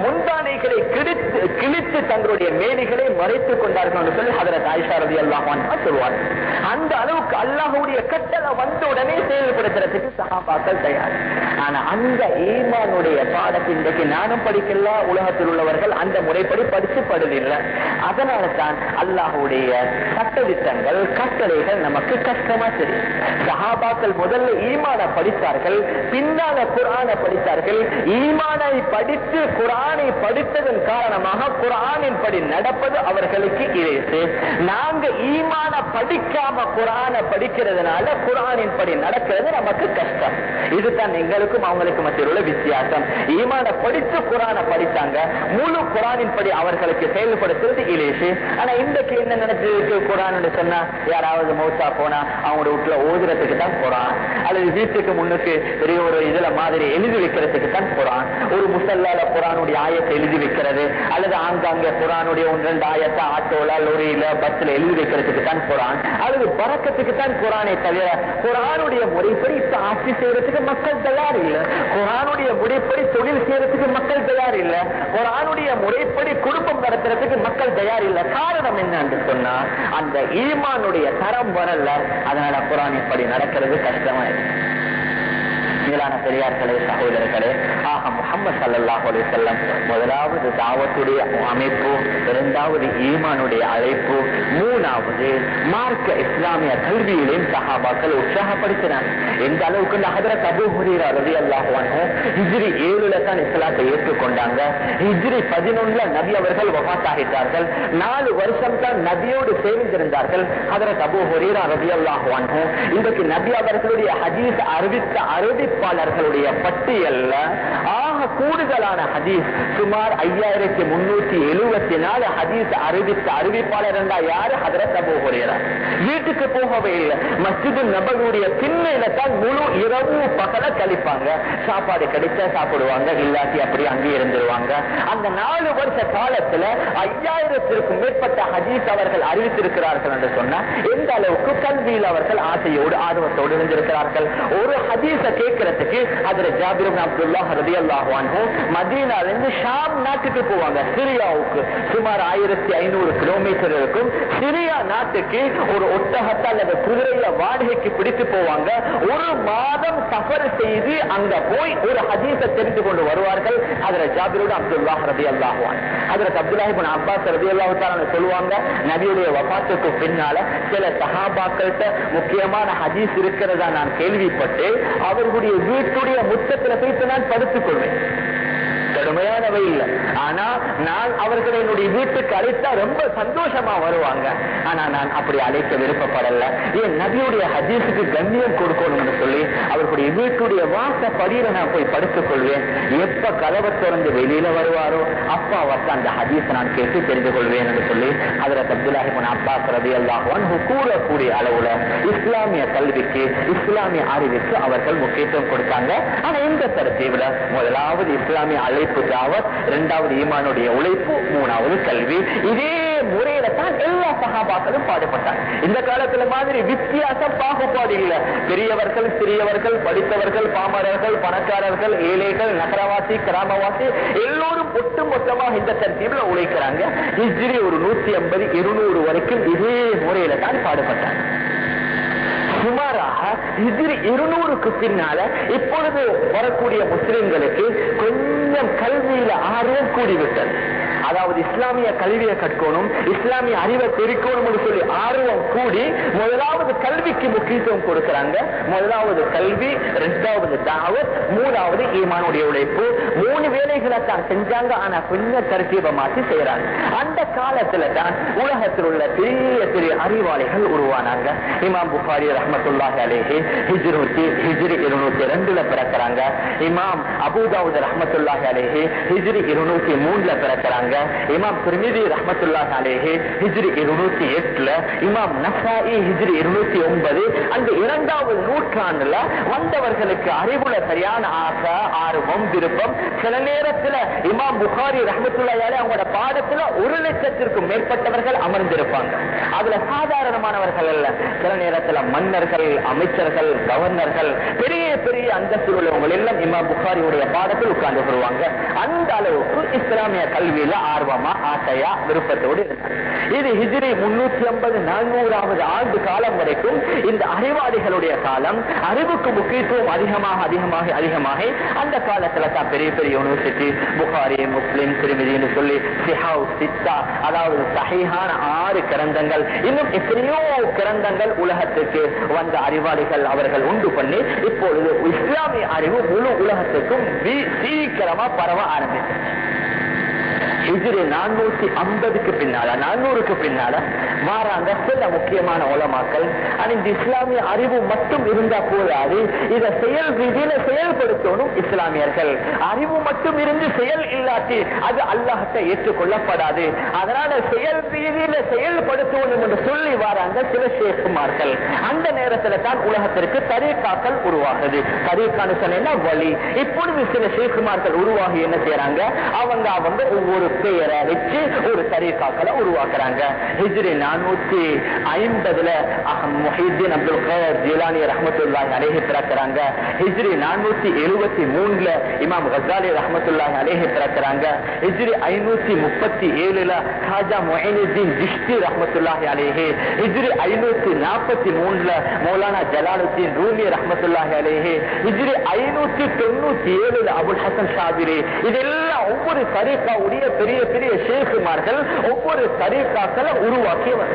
முந்தானைகளை கிழித்து கிழித்து தங்களுடைய மேடைகளை மறைத்துக் கொண்டார்கள் சொல்லி அதற்கு ஆயிஷா ரதியல்லாஹு அன்ஹா சொல்வாங்க அந்த அளவுக்கு அல்லாஹுடைய கட்டளை வந்த உடனே செயல்படுத்துறதுக்கு சகாபாக்கள் தயார். ஆனா அந்த ஈமானுடைய பாடத்தை இன்றைக்கு நானும் படிக்கல உலகத்தில் உள்ளவர்கள் அந்த முறைப்படி படிச்சு படுதில்லை அதனால தான் அல்லாஹுடைய சட்டதிட்டங்கள் கட்டளைகள் நமக்கு கஷ்டமா தெரியும். சஹாபாக்கள் முதல்ல ஈமான படித்தார்கள் பின்னால குரானை படித்தார்கள். ஈமானை படித்து குரானை படித்ததன் காரணமாக குரானின் படி நடப்பது அவர்களுக்கு இலேசு நாங்க ஈமான படிக்காம குரானை படிக்கிறதுனால குரானின் படி நடக்கிறது நமக்கு கஷ்டம். இதுதான் எங்களுக்கும் அவங்களுக்கு மத்தியில் உள்ள வித்தியாசம். ஈமான படித்து குரான் குரான படித்தாங்க முழு குரானின் படி அவர்களுக்கு செயல்படுத்துறது இலேசு. ஆனா இன்றைக்கு என்ன நடந்திருக்கு குரான் சொன்னா யாராவது மௌசா போனா அவங்களோட வீட்டுல ஓதுறதுக்கு தான் குரான். அல்லது வீட்டுக்கு முன்னுக்கு பெரிய ஒரு இதுல மாதிரி எழுதி வைக்கிறதுக்கு தான் குரான். ஒரு முசல்லால குரானுடைய ஆயத்தை எழுதி வைக்கிறது அல்லது ஆங்காங்க குரானுடைய ஒன்று ரெண்டு ஆயத்தை ஆட்டோல லொரியில பஸ்ல எழுதி வைக்கிறதுக்கு தான் குரான். அல்லது பறக்கத்துக்கு தான் குரானை தவிர குரானுடைய முறைப்படி இப்ப ஆட்சி செய்யறதுக்கு மக்கள் தயார் இல்லை. குரானுடைய முறைப்படி தொழில் செய்யறதுக்கு மக்கள் தயார் இல்ல. ஒரு ஆணுடைய முறைப்படி குடும்பம் நடத்துறதுக்கு மக்கள் தயார் இல்ல. காரணம் என்னன்னு சொன்னா அந்த ஈமானுடைய தரம் வரல. அதனால குரான் இப்படி நடக்கிறது கஷ்டமா இருக்கு. மேலான பெரியார்களே சகோதரர்களே ஆக முகமது சல்லல்லாஹு அலைஹி வஸல்லம் முதலாவது தாவத்துடைய அமைப்பு இரண்டாவது ஈமானுடைய அழைப்பு மூணாவது மார்க்க இஸ்லாமிய கல்வியிலையும் சஹாபாக்கள் உற்சாகப்படுத்தினார் எந்த அளவுக்கு ஹதரத் அபூ ஹுரீரா ரவி அல்லாஹ் ஹிஜ்ரி ஏழுல தான் இஸ்லாத்தை ஏற்றுக்கொண்டாங்க. ஹிஜ்ரி பதினொன்றுல நபி அவர்கள் வஃபாத் ஆகிட்டார்கள் நாலு வருஷம் தான் நபியோடு சேர்ந்திருந்தார்கள் ஹதரத் அபூ ஹொரீரா ரபி அல்லாஹுவான்கும் இன்றைக்கு நபி அவர்களுடைய ஹதீஸ் அறிவித்த அறிவிப்பாளர்களுடைய பட்டியல்ல ஆக கூடுதலான ஹதீஸ் சுமார் ஐயாயிரத்தி முன்னூத்தி எழுபத்தி நாலு ஹதீஸ் அறிவித்த அறிவிப்பாளர் இருந்தா யாரு? ஹதரத் அபூ ஹொரீரா. வீட்டுக்கு போகவே இல்லை. மஸ்ஜிது நபருடைய திண்ணையில தான் முழு இரவு பகல கழிப்பாங்க. சாப்பாடு கிடைச்சா சாப்பிடுவாங்க. இருந்துருவாங்க இல்லாட்டி அப்படி அங்கே இருந்துருவாங்க. அந்த நாலு வருஷ காலத்துல ஐயாயிரத்திற்கும் மேற்பட்ட ஹஜீஸ் அவர்கள் அறிவித்திருக்கிறார்கள் என்று சொன்னா எந்த அளவுக்கு கல்வியில் அவர்கள் ஆசையோடு ஆர்வத்தோடு இருந்திருக்கிறார்கள். ஒரு ஹதீச கேட்கறதுக்கு அதுல ஜாபிர் அப்துல்லா ஹரதி அன்ஹு மதீனால இருந்து ஷாம் நாட்டுக்கு போவாங்க. சிரியாவுக்கு சுமார் ஆயிரத்தி ஐநூறு கிலோமீட்டர் இருக்கும். சிரியா நாட்டுக்கு ஒரு ஒட்டகத்தை அல்லது குதிரையில வாடகைக்கு பிடித்து போவாங்க. ஒரு மாதம் சஃபர் செய்து அங்க போய் ஒரு ஹதீச தெரிந்து கொண்டு வருவார்கள். அதுல ஜாபிரோடு அப்துல்லா ரபி அல்லாஹுவான் அதுல அப்துல்லாஹிபின் அப்பாஸ் ரபி அல்லாஹு சொல்லுவாங்க நபியுடைய வபாத்துக்கு பின்னால சில சஹாபாக்கள்கிட்ட முக்கியமான ஹதீஸ் இருக்கிறதா நான் கேள்விப்பட்டு அவர்களுடைய வீட்டுடைய முத்தத்துல போயிட்டு நான் படுத்துக் கொள்வேன் கடுமையானவை இல்லை. ஆனா நான் அவர்களை என்னுடைய வீட்டுக்கு அழைத்தா ரொம்ப சந்தோஷமா வருவாங்க. ஆனா நான் அப்படி அழைக்க விருப்பப்படல. என் நபியுடைய ஹதீஸுக்கு கண்ணியம் கொடுக்கணும்னு சொல்லி அவர்களுடைய வீட்டுடைய வாச படியில நான் போய் படுத்துக் கொள்வேன் எப்ப கதவை திறந்து வெளியில வருவாரோ அப்பா அவர்த்த அந்த ஹதீஸ் நான் கேட்டு தெரிந்து கொள்வேன் என்று சொல்லி அதில் அப்துல்லாஹிமன் அப்பா ரபி அல்லாஹான் கூறக்கூடிய அளவுல இஸ்லாமிய கல்விக்கு இஸ்லாமிய அறிவுக்கு அவர்கள் முக்கியத்துவம் கொடுத்தாங்க. ஆனா இந்த தரத்தை விட முதலாவது இஸ்லாமிய அழைப்பு தாவத் இரண்டாவது ஈமானுடைய உழைப்பு மூணாவது கல்வி. இதே முறையில தான் எல்லா சகாபாக்களும் பாடுபட்டார் இந்த காலத்துல மாதிரி வித்தியாசம் பாகுபாடு இல்ல. பெரியவர்கள் சிறியவர்கள் படித்தவர்கள் பாமரர்கள் பணக்காரர்கள் ஏழைகள் நகரவாசி கிராமவாசி எல்லோரும் ஒட்டு மொத்தமாக இந்த தரத்தீவுல உழைக்கிறாங்க. ஹிஜ்ரி ஒரு நூத்தி ஐம்பது இருநூறு வரைக்கும் இதே முறையில தான் பாடுபட்டாங்க. சுமாராக ஹிஜ்ரி இருநூறுக்கு பின்னால இப்பொழுது வரக்கூடிய முஸ்லிம்களுக்கு கொஞ்சம் கல்வியில ஆர்வம் கூடிவிட்டது அதாவது இஸ்லாமிய கல்வியை கற்கணும் இஸ்லாமிய அறிவை பெருக்கணும் சொல்லி ஆர்வம் கூடி முதலாவது கல்விக்கு முக்கியத்துவம் கொடுக்கிறாங்க. முதலாவது கல்வி இரண்டாவது தாவத் மூணாவது ஈமானுடைய உழைப்பு. மூணு வேலைகளை தான் செஞ்சாங்க ஆனா கொஞ்சம் தர்த்தீப மாற்றி செய்யறாங்க. அந்த காலத்துல தான் உலகத்தில் உள்ள பெரிய பெரிய அறிவாளிகள் உருவானாங்க. இமாம் புகாரி ரஹமத்துல்லாஹி அலேஹி ஹிஜ்ரூத்தி ஹிஜ்ரி இருநூத்தி ரெண்டுல பிறக்கிறாங்க. இமாம் அபுதாவுத் ரஹமத்துல்லாஹி அலேஹி ஹிஜ்ரி இருநூத்தி மூணுல பிறக்கிறாங்க. இமாம் திருமிதி ரஹமத்துல்லாஹி அலேஹி ஹிஜ்ரி இருநூத்தி எட்டுல இமாம் நசாயி ஹிஜ்ரி இருநூத்தி ஒன்பது அந்த இரண்டாவது நூற்றாண்டுல வந்தவர்களுக்கு அறிவுல சரியான ஆசை ஆர்வம் விருப்பம் சில நேரம் நேரத்துல இமாம் புகாரி ரஹமத்துள்ளாலே அவங்களோட பாடத்துல ஒரு லட்சத்திற்கும் மேற்பட்டவர்கள் அமர்ந்திருப்பாங்க. அதுல சாதாரணமானவர்கள் அல்ல. சில நேரத்துல மன்னர்கள் அமைச்சர்கள் கவர்னர்கள் பெரிய பெரிய அந்தஸ்து உள்ளவங்க எல்லாம் இமாம் புகாரியுடைய பாடத்தில் உட்கார்ந்து வருவாங்க அந்த அளவுக்கு இஸ்லாமிய கல்வியில ஆர்வமா ஆசையா விருப்பத்தோடு இருந்தாங்க. இது ஹிஜ்ரி முன்னூத்தி ஐம்பது நானூறாவது ஆண்டு காலம் வரைக்கும் இந்த அறிவாளிகளுடைய காலம் அறிவுக்கு முக்கியத்துவம் அதிகமாக அதிகமாக அதிகமாக அந்த காலத்துல தான் பெரிய பெரிய யூனிவர்சிட்டி புகாரி முஸ்லிம் திருமதி சொல்லி சிஹாவ் சித்தா அதாவது சஹீஹான ஆறு கிரந்தங்கள் இன்னும் எத்தனையோ கிரந்தங்கள் உலகத்துக்கு வந்த அறிவாளிகள் அவர்கள் உண்டு பண்ணி இப்பொழுது இஸ்லாமிய அறிவு முழு உலகத்துக்கும் சீக்கிரமா பரவ ஆரம்பிச்சு நானூத்தி ஐம்பதுக்கு பின்னால நானூறுக்கு பின்னால மாறாங்க சில முக்கியமான உலமாக்கள். ஆனா இந்த இஸ்லாமிய அறிவு மட்டும் இருந்தா போதாது. இதை செயல் ரீதியில செயல்படுத்தணும் இஸ்லாமியர்கள். அறிவு மட்டும் இருந்து செயல் இல்லாட்டி அது அல்லாஹத்தை ஏற்றுக்கொள்ளப்படாது. அதனால செயல் ரீதியில செயல்படுத்தணும் என்று சொல்லி வராங்க சில ஷேக்குமார்கள். அந்த நேரத்துல தான் உலகத்திற்கு தரீக்காக்கள் உருவாகுது. தரீக்கான்னு சொன்னா வழி இப்பொழுது சில ஷேக்குமார்கள் உருவாகி என்ன செய்யறாங்க அவங்க அவங்க ஒவ்வொரு பெயரை வச்சு ஒரு தரீக்காக்களை உருவாக்குறாங்க. ஹிஜ்ரி நானூத்தி ஐம்பதுல முஹிதீன் அப்துல் கலார் ஜீலானி ரஹமத்துல்லாஹி அலேஹி பிறக்கிறாங்க. ஹிஜ்ரி நானூத்தி எழுபத்தி மூணுல இமாம் கசாலி ரஹமத்துல்லாஹி அலேஹி பிறக்கிறாங்க. ஹிஜ்ரி ஐநூத்தி முப்பத்தி ஏழுல காஜா மொஹினுதீன் ஜிஷ்டி ரஹமத்துல்லாஹி அலேஹி. ஹிஜ்ரி ஐநூத்தி நாற்பத்தி மூணுல மௌலானா ஜலாலுத்தீன் ரூமி ரஹமத்துல்லாஹி அலேஹி. ஹிஜ்ரி ஐநூத்தி தொண்ணூத்தி ஏழுல அபுல் ஹசன் ஷாபிரி. இதெல்லாம் ஒவ்வொரு தரீக்காவுடைய பெரிய பெரிய ஷேகுமார்கள் ஒவ்வொரு தரீக்காக்களை உருவாக்கியவர்.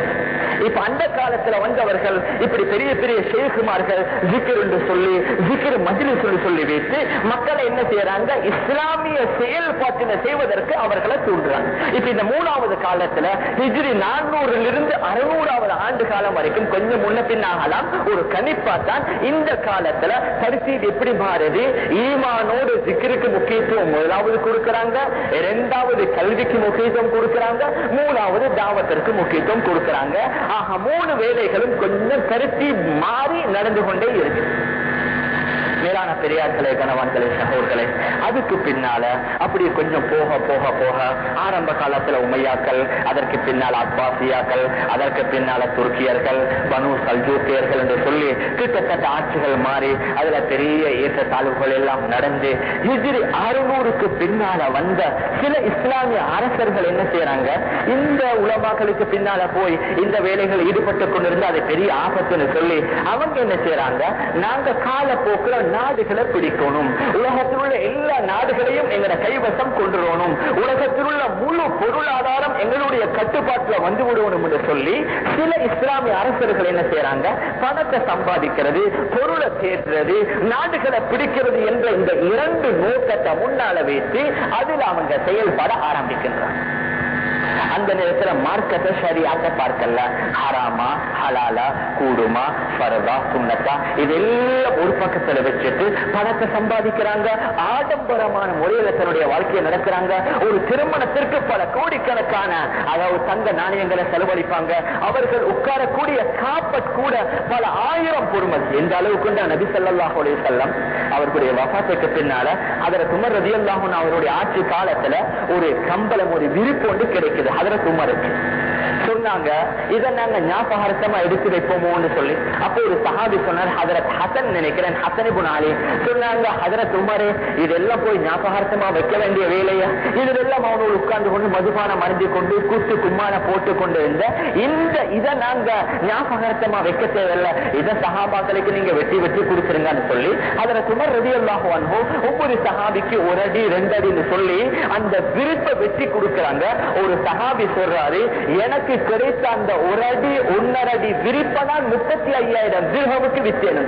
இப்ப அந்த காலத்துல வந்தவர்கள் இப்படி பெரிய பெரிய ஷேகுமார்கள் ஜிக்கர் என்று சொல்லி ஜிக்கர் மஜ்லிஸ் என்று சொல்லி வைத்து மக்களை என்ன செய்யறாங்க? இஸ்லாமிய செயல்பாட்டினை செய்வதற்கு அவர்களை தூண்டுறாங்க. இப்ப இந்த மூணாவது காலத்துல ஹிஜ்ரி நானூறுல இருந்து அறுநூறாவது ஆண்டு காலம் வரைக்கும் கொஞ்சம் முன்ன பின்னாகலாம். ஒரு கணிப்பா தான் இந்த காலத்துல பரிசீல் எப்படி மாறுது ஈமானோடு ஜிக்கிருக்கு முக்கியத்துவம் முதலாவது கொடுக்கிறாங்க. இரண்டாவது கல்விக்கு முக்கியத்துவம் கொடுக்கிறாங்க. மூணாவது தாவத்திற்கு முக்கியத்துவம் கொடுக்கிறாங்க. ஆக மூணு வேலைகளும் கொஞ்சம் கருத்தி மாறி நடந்து கொண்டே இருக்கு. மேலான பெரியார்களே கணவான்களே சகோதர்களே அதுக்கு பின்னால அப்படி கொஞ்சம் போக போக போக ஆரம்ப காலத்துல உமையாக்கள் அதற்கு பின்னால அப்பாசியாக்கள் அதற்கு பின்னால துருக்கியர்கள் பனு சல்ஜூக்கியர்கள் என்று சொல்லி கிட்டத்தட்ட ஆட்சிகள் மாறி அதுல பெரிய ஏற்ற தாழ்வுகள் எல்லாம் நடந்து எதிரி அறுநூறுக்கு பின்னால வந்த சில இஸ்லாமிய அரசர்கள் என்ன செய்யறாங்க இந்த உலமாக்களுக்கு பின்னால போய் இந்த வேலைகள் ஈடுபட்டு கொண்டிருந்து அது பெரிய ஆபத்துன்னு சொல்லி அவங்க என்ன செய்யறாங்க நாங்க காலப்போக்குல நாடுகளை பிடிக்கணும். உலகத்தில் உள்ள எல்லா நாடுகளையும் எங்கட கைவசம் கொண்டுடணும் உலகத்தில் உள்ள முழு பொருளாதாரம் எங்களுடைய கட்டுப்பாட்டில் வந்து விடுவோம் என்று சொல்லி சில இஸ்லாமிய அரசர்கள் என்ன செய்யறாங்க பணத்தை சம்பாதிக்கிறது பொருளை தேடுறது நாடுகளை பிடிக்கிறது என்ற இந்த இரண்டு நோக்கத்தை முன்னால வைத்து அதில் அவங்க செயல்பட ஆரம்பிக்கின்றாங்க. அந்த நேரத்துல மார்க்கத்தை சரியாக பார்க்கல. ஹராமா ஹலாலா கூடுமா பரதா சுண்ணத்தா இதெல்லாம் ஒரு பக்கத்துல வச்சுட்டு பணத்தை சம்பாதிக்கிறாங்க. ஆடம்பரமான முறையில தன்னுடைய வாழ்க்கையை நடக்கிறாங்க ஒரு திருமணத்திற்கு பல கோடிக்கணக்கான அதாவது தங்க நாணயங்களை செலவழிப்பாங்க. அவர்கள் உட்காரக்கூடிய காப்பட் கூட பல ஆயிரம் பொறுமதி எந்த அளவுக்கு நபி ஸல்லல்லாஹு செல்லம் அவர்களுடைய வஃபாத்துக்கு பின்னால அதர துமர் ரதி அல்லாஹன் அவருடைய ஆட்சி காலத்துல ஒரு கம்பளம் ஒரு விரிப்பு ஒன்று கிடைக்குது. ஹதரத் உமருக்கு சொன்னாங்க இதை நாங்க ஞாபகார்த்தமா எடுத்து வைப்போமோன்னு சொல்லி. அப்போ ஒரு சஹாபி சொன்னார் ஹதரத் ஹசன் நினைக்கிறேன் ஹசனி குணாலி சொன்னாங்க ஹதரத் உமரே இதெல்லாம் போய் ஞாபகார்த்தமா வைக்க வேண்டிய வேலையா? இதெல்லாம் அவனோடு உட்கார்ந்து கொண்டு மதுபானம் மருந்து கொண்டு கூத்து கும்மான போட்டு கொண்டு இருந்த இந்த இதை நாங்க ஞாபகார்த்தமா வைக்க தேவையில்லை. இதை சஹாபாக்களுக்கு நீங்க வெட்டி வெட்டி கொடுத்துருங்கன்னு சொல்லி அதுல துமர் ரவி அல்லாஹ் ஒவ்வொரு சஹாபிக்கு ஒரு அடி ரெண்டு அடின்னு சொல்லி அந்த விருப்ப வெட்டி கொடுக்குறாங்க. ஒரு சஹாபி சொல்றாரு எனக்கு கிடைத்த அந்த ஒரு அடி ஒன்னரை அடி முப்பத்தி ஐயாயிரம் திருகமுக்கு வித்தேன்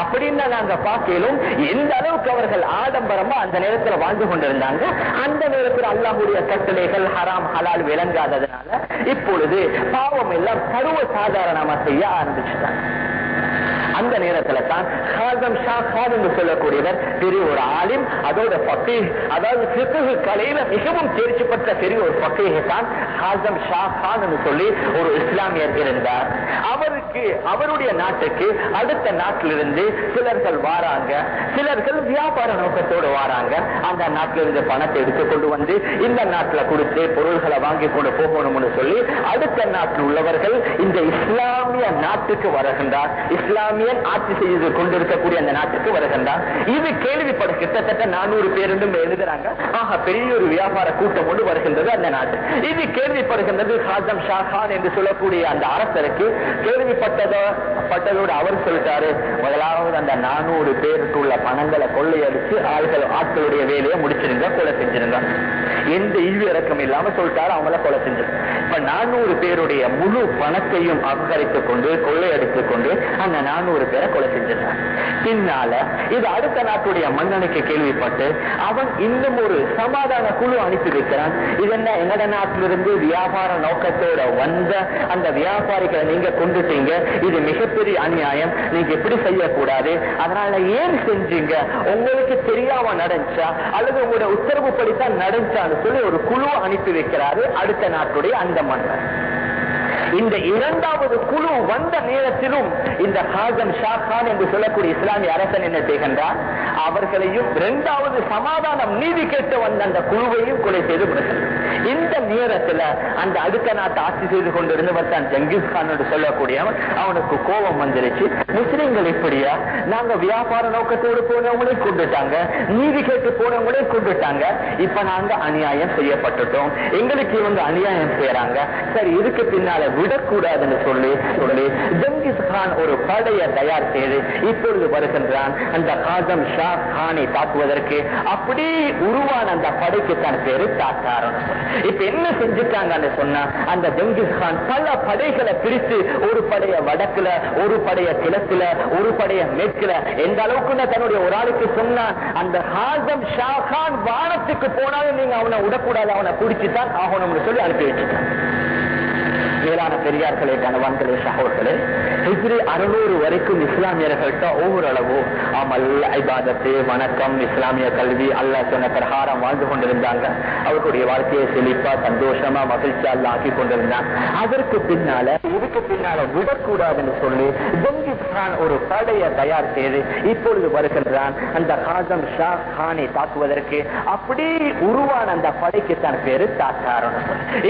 அப்படின்னு நாங்க பார்க்கலும் எந்த அளவுக்கு அவர்கள் ஆடம்பரமா அந்த நேரத்துல வாழ்ந்து கொண்டிருந்தாங்க அந்த நேரத்தில் அல்லாஹுடைய கட்டளைகள் ஹராம் ஹலால் விளங்காததுனால இப்பொழுது பாவம் எல்லாம் சர்வ சாதாரணமா செய்ய ஆரம்பிச்சுட்டாங்க. அந்த நேரத்துல தான் ஹாசம் ஷா கான் சொல்லக்கூடியவர் பெரிய ஒரு ஆலிம் அதோட பக்கை அதாவது சிறுகு கலையில மிகவும் தேர்ச்சி பெற்ற பெரிய ஒரு பக்கையை தான் ஹாசம் ஷா கான் சொல்லி ஒரு இஸ்லாமியர் இருந்தார். அவருக்கு அவருடைய நாட்டுக்கு அடுத்த நாட்டிலிருந்து சிலர்கள் வாராங்க. சிலர்கள் வியாபார நோக்கத்தோடு வாராங்க. அந்த நாட்டிலிருந்து பணத்தை எடுத்து கொண்டு வந்து இந்த நாட்டில் கொடுத்து பொருள்களை வாங்கி கொண்டு போகணும்னு சொல்லி அடுத்த நாட்டில் உள்ளவர்கள் இந்த இஸ்லாமிய நாட்டுக்கு வருகின்றார். இஸ்லாமிய இஸ்லாமியன் ஆட்சி செய்து கொண்டிருக்கக்கூடிய அந்த நாட்டுக்கு வருகின்றான் இது கேள்விப்பட கிட்டத்தட்ட நானூறு பேர் எழுதுறாங்க. ஆக பெரிய ஒரு வியாபார கூட்டம் கொண்டு வருகின்றது அந்த நாட்டு இது கேள்விப்படுகின்றது ஹாசம் ஷாஹான் என்று சொல்லக்கூடிய அந்த அரசருக்கு. கேள்விப்பட்டதோ பட்டதோடு அவர் சொல்லிட்டாரு முதலாவது அந்த நானூறு பேருக்கு உள்ள பணங்களை கொள்ளையடிச்சு ஆள்கள் ஆட்களுடைய வேலையை முடிச்சிருந்தா கொலை செஞ்சிருங்க. எந்த இழிவு இறக்கம் இல்லாம சொல்லிட்டாரு அவங்கள கொலை செஞ்சது. இப்ப நானூறு பேருடைய முழு பணத்தையும் அபகரித்துக் கொண்டு கொள்ளையடித்துக் கொண்டு அந்த நானூறு பேரை கொலை செஞ்சிருந்தார் பின்னால இது அடுத்த நாட்டுடைய மன்னனுக்கு கேள்விப்பட்டு அவன் இன்னும் ஒரு சமாதான குழு அனுப்பி வைக்கிறான். இது என்ன எங்கட நாட்டிலிருந்து வியாபார நோக்கத்தோட வந்த அந்த வியாபாரிகளை நீங்க கொண்டுட்டீங்க இது மிகப்பெரிய அநியாயம். நீங்க எப்படி செய்யக்கூடாது. அதனால ஏன் செஞ்சீங்க? உங்களுக்கு தெரியாம நடந்துச்சா? அல்லது உங்களோட உத்தரவு நடந்துச்சா? நடந்துச்சான்னு சொல்லி ஒரு குழு அனுப்பி வைக்கிறாரு அடுத்த நாட்டுடைய அந்த மன்னர். இந்த இரண்டாவது குழு வந்த நேரத்திலும் இந்த ஹாசன் ஷா கான் என்று சொல்லக்கூடிய இஸ்லாமிய அரசன் என்ன செய்கின்றார் அவர்களையும் இரண்டாவது சமாதானம் நீதி கேட்டு வந்த அந்த குழுவையும் கொலை செய்து விடுகிறார் இந்த நேரத்துல அந்த அடுத்த நாட்டை ஆட்சி செய்து கொண்டிருந்தவர் தான் ஜங்கிஸ்கான் சொல்லக்கூடியவன். அவனுக்கு கோபம் வந்துருச்சு. முஸ்லிம்கள் இப்படியா? நாங்க வியாபார நோக்கத்தோடு போனவங்களையும் கொண்டுட்டாங்க நீதி கேட்டு போனவங்களையும் கொண்டுட்டாங்க இப்ப நாங்க அநியாயம் செய்யப்பட்டுட்டோம். எங்களுக்கு இவங்க அநியாயம் செய்யறாங்க. சரி இதுக்கு பின்னால விடக்கூடாதுன்னு சொல்லி சொல்லி ஜங்கிஸ் கான் ஒரு படையை தயார் செய்து இப்பொழுது வருகின்றான். அந்த காதம் ஷா கானை தாக்குவதற்கு அப்படி உருவான அந்த படைக்கு தான் பேரு தாக்காரன் இப்ப என்ன செஞ்சுட்டாங்கன்னு சொன்னா அந்த பல படைகளை பிரித்து ஒரு படைய வடக்குல ஒரு படைய கிழக்குல ஒரு படைய மேற்குல எந்த அளவுக்கு தன்னுடைய ஒரு ஆளுக்கு சொன்னா அந்த ஹாசம் ஷா வானத்துக்கு போனாலும் நீங்க அவனை விடக்கூடாது அவனை பிடிச்சுதான் ஆகணும்னு சொல்லி அனுப்பி வச்சுட்டான் மேலான பெரியார்களே கணவான்களே சகோதரர்களே ஹிஜ்ரி அறுநூறு வரைக்கும் இஸ்லாமியர்கள்ட்ட ஓரளவு அமல் ஐபாதத்து வணக்கம் இஸ்லாமிய கல்வி அல்லாஹ் சொன்ன பிரகாரம் வாழ்ந்து கொண்டிருந்தாங்க. அவர்களுடைய வாழ்க்கையை செழிப்பா சந்தோஷமா மகிழ்ச்சியா ஆக்கி கொண்டிருந்தாங்க அதற்கு பின்னால இதுக்கு பின்னால விடக்கூடாதுன்னு சொல்லி ஜங்கிஸ் கான் ஒரு படையை தயார் செய்து இப்பொழுது வருகின்றான். அந்த காசம் ஷா கானை தாக்குவதற்கு அப்படி உருவான அந்த படைக்கு தான் பேரு தாக்காரன்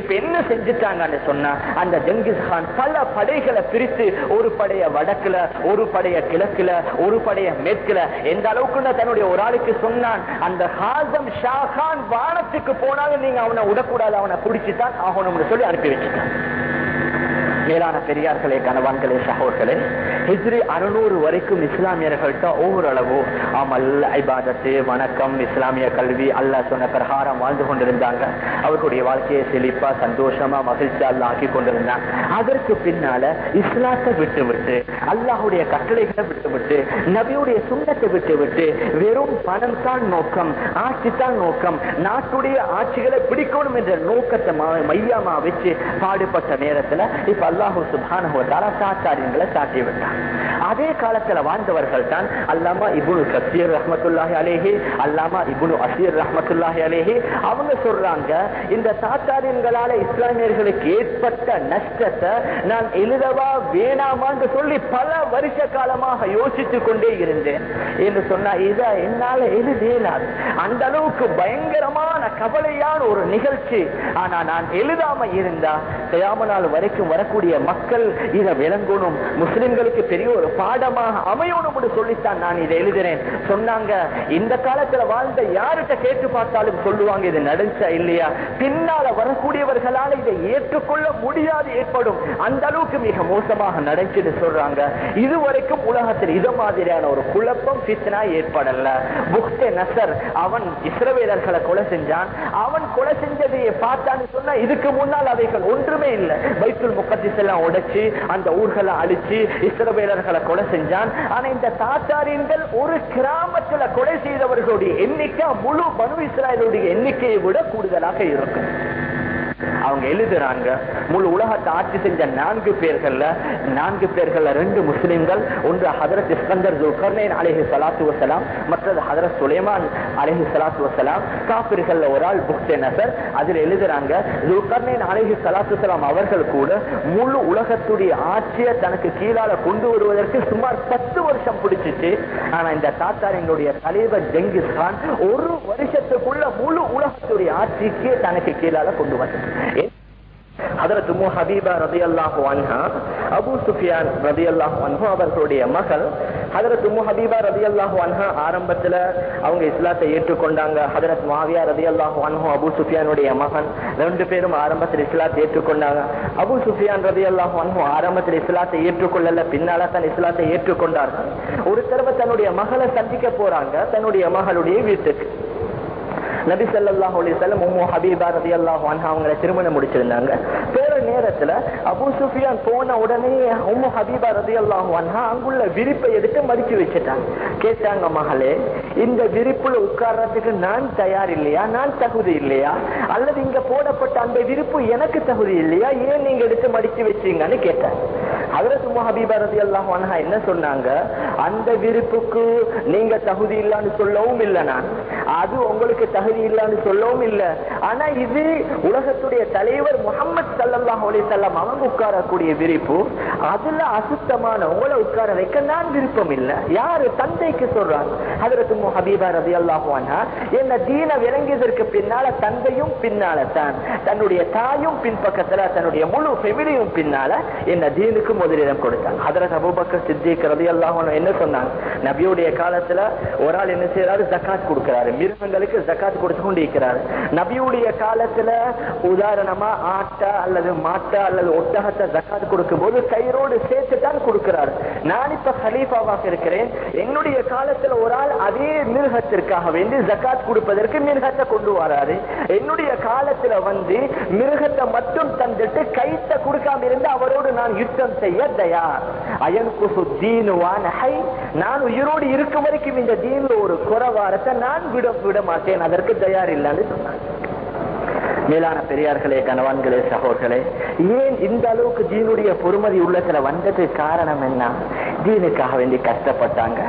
இப்ப என்ன செஞ்சுட்டாங்கன்னு சொன்னா அந்த ஜங்கிஸ் கான் பல படைகளை பிரித்து ஒரு ஒரு படைய வடக்குல ஒரு படைய கிழக்குல ஒரு படைய மேற்குல. எந்த அளவுக்கு தன்னுடைய ஒரு ஆளுக்கு சொன்னான் அந்த ஹாசம் ஷாஹான் வானத்துக்கு போனாலும் நீங்க அவனை விடக்கூடாது அவனை பிடிச்சுதான் ஆகணும்னு சொல்லி அனுப்பி வச்சுட்டான். மேலான பெரியார்களே கணவான்களே சகோர்களே ஹிஜ்ரி அறுநூறு வரைக்கும் இஸ்லாமியர்கள்ட்ட ஓரளவு ஐபாதத்து வணக்கம் இஸ்லாமிய கல்வி அல்லாஹ் சொன்ன பிரகாரம் வாழ்ந்து கொண்டிருந்தாங்க. அவர்களுடைய வாழ்க்கையை செழிப்பா சந்தோஷமா மகிழ்ச்சியா ஆக்கி கொண்டிருந்தாங்க அதற்கு பின்னால இஸ்லாத்தை விட்டு விட்டு அல்லாஹுடைய கட்டளைகளை விட்டு விட்டு நபியுடைய சுண்ணத்தை விட்டு விட்டு வெறும் பணம் தான் நோக்கம் ஆட்சி தான் நோக்கம் நாட்டுடைய ஆட்சிகளை பிடிக்கணும் என்ற நோக்கத்தை மா- மையமா வச்சு பாடுபட்ட நேரத்துல இப்ப அல்லாஹூ சுபானு சாச்சாரியங்களை சாட்டி விட்டான் அதே காலத்துல வாழ்ந்தவர்கள் தான் அல்லாமா இபுனு கசீர் ரஹமத்துல்லாஹி அலேஹி அல்லாமா இபுனு அசீர் ரஹமத்துல்லாஹி அலேஹி அவங்க சொல்றாங்க இந்த சாச்சாரியங்களால இஸ்லாமியர்களுக்கு ஏற்பட்ட நஷ்டத்தை நான் எழுதவா வேணாமான்னு சொல்லி பல வருஷ காலமாக யோசித்து கொண்டே இருந்தேன். என்று சொன்னா இதை என்னால எழுதேனாது அந்த அளவுக்கு பயங்கரமான கவலையான ஒரு நிகழ்ச்சி. ஆனா நான் எழுதாம இருந்தா கயாம நாள் வரைக்கும் வரக்கூடிய நம்முடைய மக்கள் இதை விளங்கணும். முஸ்லிம்களுக்கு பெரிய ஒரு பாடமாக அமையணும் சொல்லித்தான் நான் இதை எழுதினேன் சொன்னாங்க இந்த காலத்துல வாழ்ந்த யாருகிட்ட கேட்டு பார்த்தாலும் சொல்லுவாங்க இது நடந்துச்சா இல்லையா? பின்னால வரக்கூடியவர்களால் இதை ஏற்றுக்கொள்ள முடியாது ஏற்படும். அந்த அளவுக்கு மிக மோசமாக நடந்துச்சுன்னு சொல்றாங்க. இதுவரைக்கும் உலகத்தில் இது மாதிரியான ஒரு குழப்பம் சித்தனா ஏற்படல. புக்தே நசர் அவன் இஸ்ரவேலர்களை கொலை செஞ்சான். அவன் கொலை செஞ்சதையே பார்த்தான்னு சொன்னா இதுக்கு முன்னால் அவைகள் ஒன்றுமே இல்லை. பைத்துல் முக்கத்தி முக்கத்திஸ் எல்லாம் உடைச்சு அந்த ஊர்களை அழிச்சு இஸ்ரவேலர்களை கொலை செஞ்சான். ஆனா இந்த தாத்தாரியன்கள் ஒரு கிராமத்துல கொலை செய்தவர்களுடைய எண்ணிக்கை முழு பனு இஸ்ராயலுடைய எண்ணிக்கையை விட கூடுதலாக இருக்கும். அவங்க எழுதுறாங்க. முழு உலகத்தை ஆட்சி செஞ்ச நான்கு பேர்கள்ல நான்கு பேர்கள்ல ரெண்டு முஸ்லிம்கள் ஒன்று ஹதரத் இஸ்கந்தர் ஜுல்கர்னைன் அலைஹி சலாத்து வசலாம் மற்றது ஹதரத் சுலைமான் அலைஹி சலாத்து வசலாம். காப்பிர்கள் ஒரு ஆள் புக்தே நசர் அதில் எழுதுறாங்க ஜுல்கர்னைன் அலைஹி சலாத்து வஸலாம் அவர்கள் கூட முழு உலகத்துடைய ஆட்சியை தனக்கு கீழால கொண்டு வருவதற்கு சுமார் பத்து வருஷம் பிடிச்சிச்சு. ஆனா இந்த தாத்தா எங்களுடைய தலைவர் ஜெங்கிஸ் கான் ஒரு வருஷத்துக்குள்ள முழு உலகத்துடைய ஆட்சிக்கு தனக்கு கீழால கொண்டு வந்தது Eh? அவர்களுடைய மகள் ஹதரத் உம்மு ஹபீபா அன்ஹா ஆரம்பத்துல அவங்க இஸ்லாத்தை ஏற்றுக்கொண்டாங்க. ஹதரத் மாவியா அன்ஹு சுஃபியானுடைய மகன் ரெண்டு பேரும் ஆரம்பத்தில் இஸ்லாத்தை ஏற்றுக்கொண்டாங்க. அபு சுஃபியான் ரதியல்லாஹு அன்ஹு ஆரம்பத்தில் இஸ்லாத்தை ஏற்றுக்கொள்ளல பின்னால தன் இஸ்லாத்தை ஏற்றுக்கொண்டார்கள். ஒரு தடவை தன்னுடைய மகளை சந்திக்க போறாங்க தன்னுடைய மகளுடைய வீட்டுக்கு. நபி சல்லாஹ் அலி வஸல்லம் உம்மு ஹபீபா ரதி அல்லாஹ் அவங்களை திருமணம் முடிச்சிருந்தாங்க. பேர நேரத்துல அபு சுஃபியான் போன உடனே உம்மு ஹபீபா ரதி அல்லாஹ் அங்குள்ள விரிப்பை எடுத்து மடிச்சு வச்சுட்டாங்க. கேட்டாங்க மகளே இந்த விரிப்புல உட்கார்றதுக்கு நான் தயார் இல்லையா? நான் தகுதி இல்லையா? அல்லது இங்க போடப்பட்ட அந்த விரிப்பு எனக்கு தகுதி இல்லையா? ஏன் நீங்க எடுத்து மடிச்சு வச்சீங்கன்னு கேட்டாங்க. அன்ஹா என்ன சொன்னாங்க? அந்த விருப்புக்கு நீங்க தகுதி இல்லைன்னு சொல்லவும் இல்லை நான். அது உங்களுக்கு தகுதி இல்லைன்னு சொல்லவும் இல்லை. ஆனா இது உலகத்துடைய தலைவர் முகமது சல்லாஹ் அலைஹி அவங்க உட்காரக்கூடிய விருப்பு. அதுல அசுத்தமான உங்களை உட்கார வைக்க நான் விருப்பம் இல்லை. யாரு? தந்தைக்கு சொல்றாங்க. ஹதரத் உம்மு ஹபீபா ரலியல்லாஹு அன்ஹா என்ன தீன விளங்கியதற்கு பின்னால தந்தையும் பின்னால தான் தன்னுடைய தாயும் பின்பக்கத்துல தன்னுடைய முழு ஃபெமிலியும் பின்னால. என்ன தீனுக்கு முதலிடம் கொடுத்தாங்க. ஹதரத் அபூபக்கர் சித்திக் ரலியல்லாஹு அன்ஹு என்ன சொன்னாங்க? நபியுடைய காலத்துல ஒரு ஆள் என்ன செய்யறாரு ஜக்காத் கொடுக்கிறாரு. மிருகங்களுக்கு ஜக்காத் கொடுத்து கொண்டு இருக்கிறாரு நபியுடைய காலத்துல உதாரணமா ஆட்டா அல்லது மாட்டா அல்லது ஒட்டகத்தை ஜக்காத் கொடுக்கும் போது கயிறோடு சேர்த்து தான் கொடுக்கிறாரு. நான் இப்ப ஹலீஃபாவாக இருக்கிறேன். என்னுடைய காலத்துல ஒரு ஆள் அதே மிருகத்திற்காக வேண்டி ஜக்காத் கொடுப்பதற்கு மிருகத்தை கொண்டு வராரு. என்னுடைய காலத்துல வந்து மிருகத்தை மட்டும் தந்துட்டு கைத்த கொடுக்காம இருந்து அவரோடு நான் யுத்தம் செய்ய தயார் அயன் குசு தீனுவான் ஹை நான் உயிரோடு இருக்கும் வரைக்கும் இந்த தீன்ல ஒரு குறவாரத்தை நான் விட விட மாட்டேன். அதற்கு தயார் இல்லைன்னு சொன்னாங்க. மேலான பெரியார்களே கணவான்களே சகோர்களே ஏன் இந்த அளவுக்கு ஜீனுடைய பொறுமதி உள்ளத்துல வந்தது காரணம் என்ன? ஜீனுக்காக வேண்டி கஷ்டப்பட்டாங்க.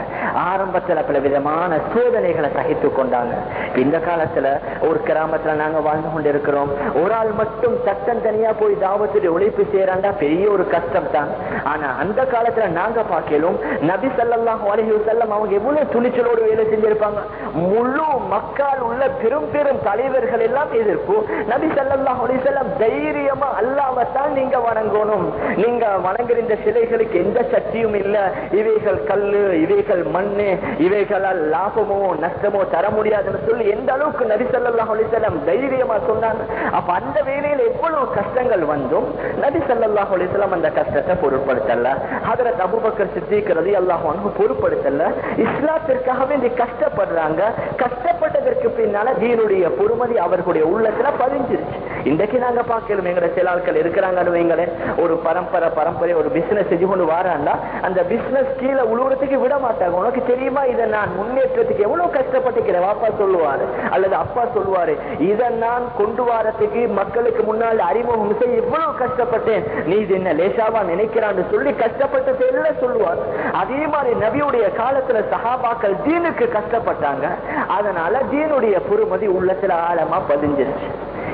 ஆரம்பத்துல பல விதமான சோதனைகளை சகித்து கொண்டாங்க. இந்த காலத்துல ஒரு கிராமத்துல நாங்க வாழ்ந்து கொண்டிருக்கிறோம். ஒரு ஆள் மட்டும் சட்டம் தனியா போய் தாவத்துடைய உழைப்பு செய்யறாண்டா பெரிய ஒரு கஷ்டம் தான். ஆனா அந்த காலத்துல நாங்க பார்க்கலும் நபி ஸல்லல்லாஹு அலைஹி வஸல்லம் அவங்க எவ்வளவு துணிச்சலோடு வேலை செஞ்சிருப்பாங்க. முழு மக்கள் உள்ள பெரும் பெரும் தலைவர்கள் எல்லாம் எதிர்ப்பு. நபி ஸல்லல்லாஹு செல்லம் தைரியமா அல்லாஹ்வை நீங்க வணங்கணும். நீங்க வணங்குற இந்த சிலைகளுக்கு எந்த சக்தியும் இல்ல. இவைகள் கல்லு இவைகள் மண்ணு இவைகளால் லாபமோ நஷ்டமோ தர முடியாதுன்னு சொல்லி எந்த அளவுக்கு நபி ஸல்லல்லாஹு செல்லம் தைரியமா சொன்னாங்க. அப்ப அந்த வேலையில எவ்வளவு கஷ்டங்கள் வந்தும் நபி ஸல்லல்லாஹு செல்லம் அந்த கஷ்டத்தை பொருட்படுத்தல. அதுல தபுபக்கர் சித்திக்கிறது ரலியல்லாஹு பொருட்படுத்தல. இஸ்லாத்திற்காகவே வேண்டி கஷ்டப்படுறாங்க. கஷ்டப்பட்டதற்கு பின்னால தீனுடைய பொறுமதி அவர்களுடைய உள்ளத்துல பதிஞ்சிருச்சு இன்றைக்கு நாங்க பார்க்கலும் எங்கட சில ஆட்கள் இருக்கிறாங்கன்னு வைங்களேன். ஒரு பரம்பரை பரம்பரை ஒரு பிசினஸ் செஞ்சு கொண்டு வராண்டா அந்த பிசினஸ் கீழே உழுவுறதுக்கு விட மாட்டாங்க. உனக்கு தெரியுமா? இதை நான் முன்னேற்றத்துக்கு எவ்வளவு கஷ்டப்பட்டுக்கிறேன்? வாப்பா சொல்லுவாரு அல்லது அப்பா சொல்லுவாரு இதை நான் கொண்டு வாரத்துக்கு மக்களுக்கு முன்னால் அறிமுகம் செய்ய எவ்வளவு கஷ்டப்பட்டேன். நீ இது என்ன லேசாவா நினைக்கிறான்னு சொல்லி கஷ்டப்பட்ட செயல சொல்லுவார். அதே மாதிரி நபியுடைய காலத்துல சகாபாக்கள் தீனுக்கு கஷ்டப்பட்டாங்க. அதனால தீனுடைய பொறுமதி உள்ளத்துல ஆழமா பதிஞ்சிருச்சு.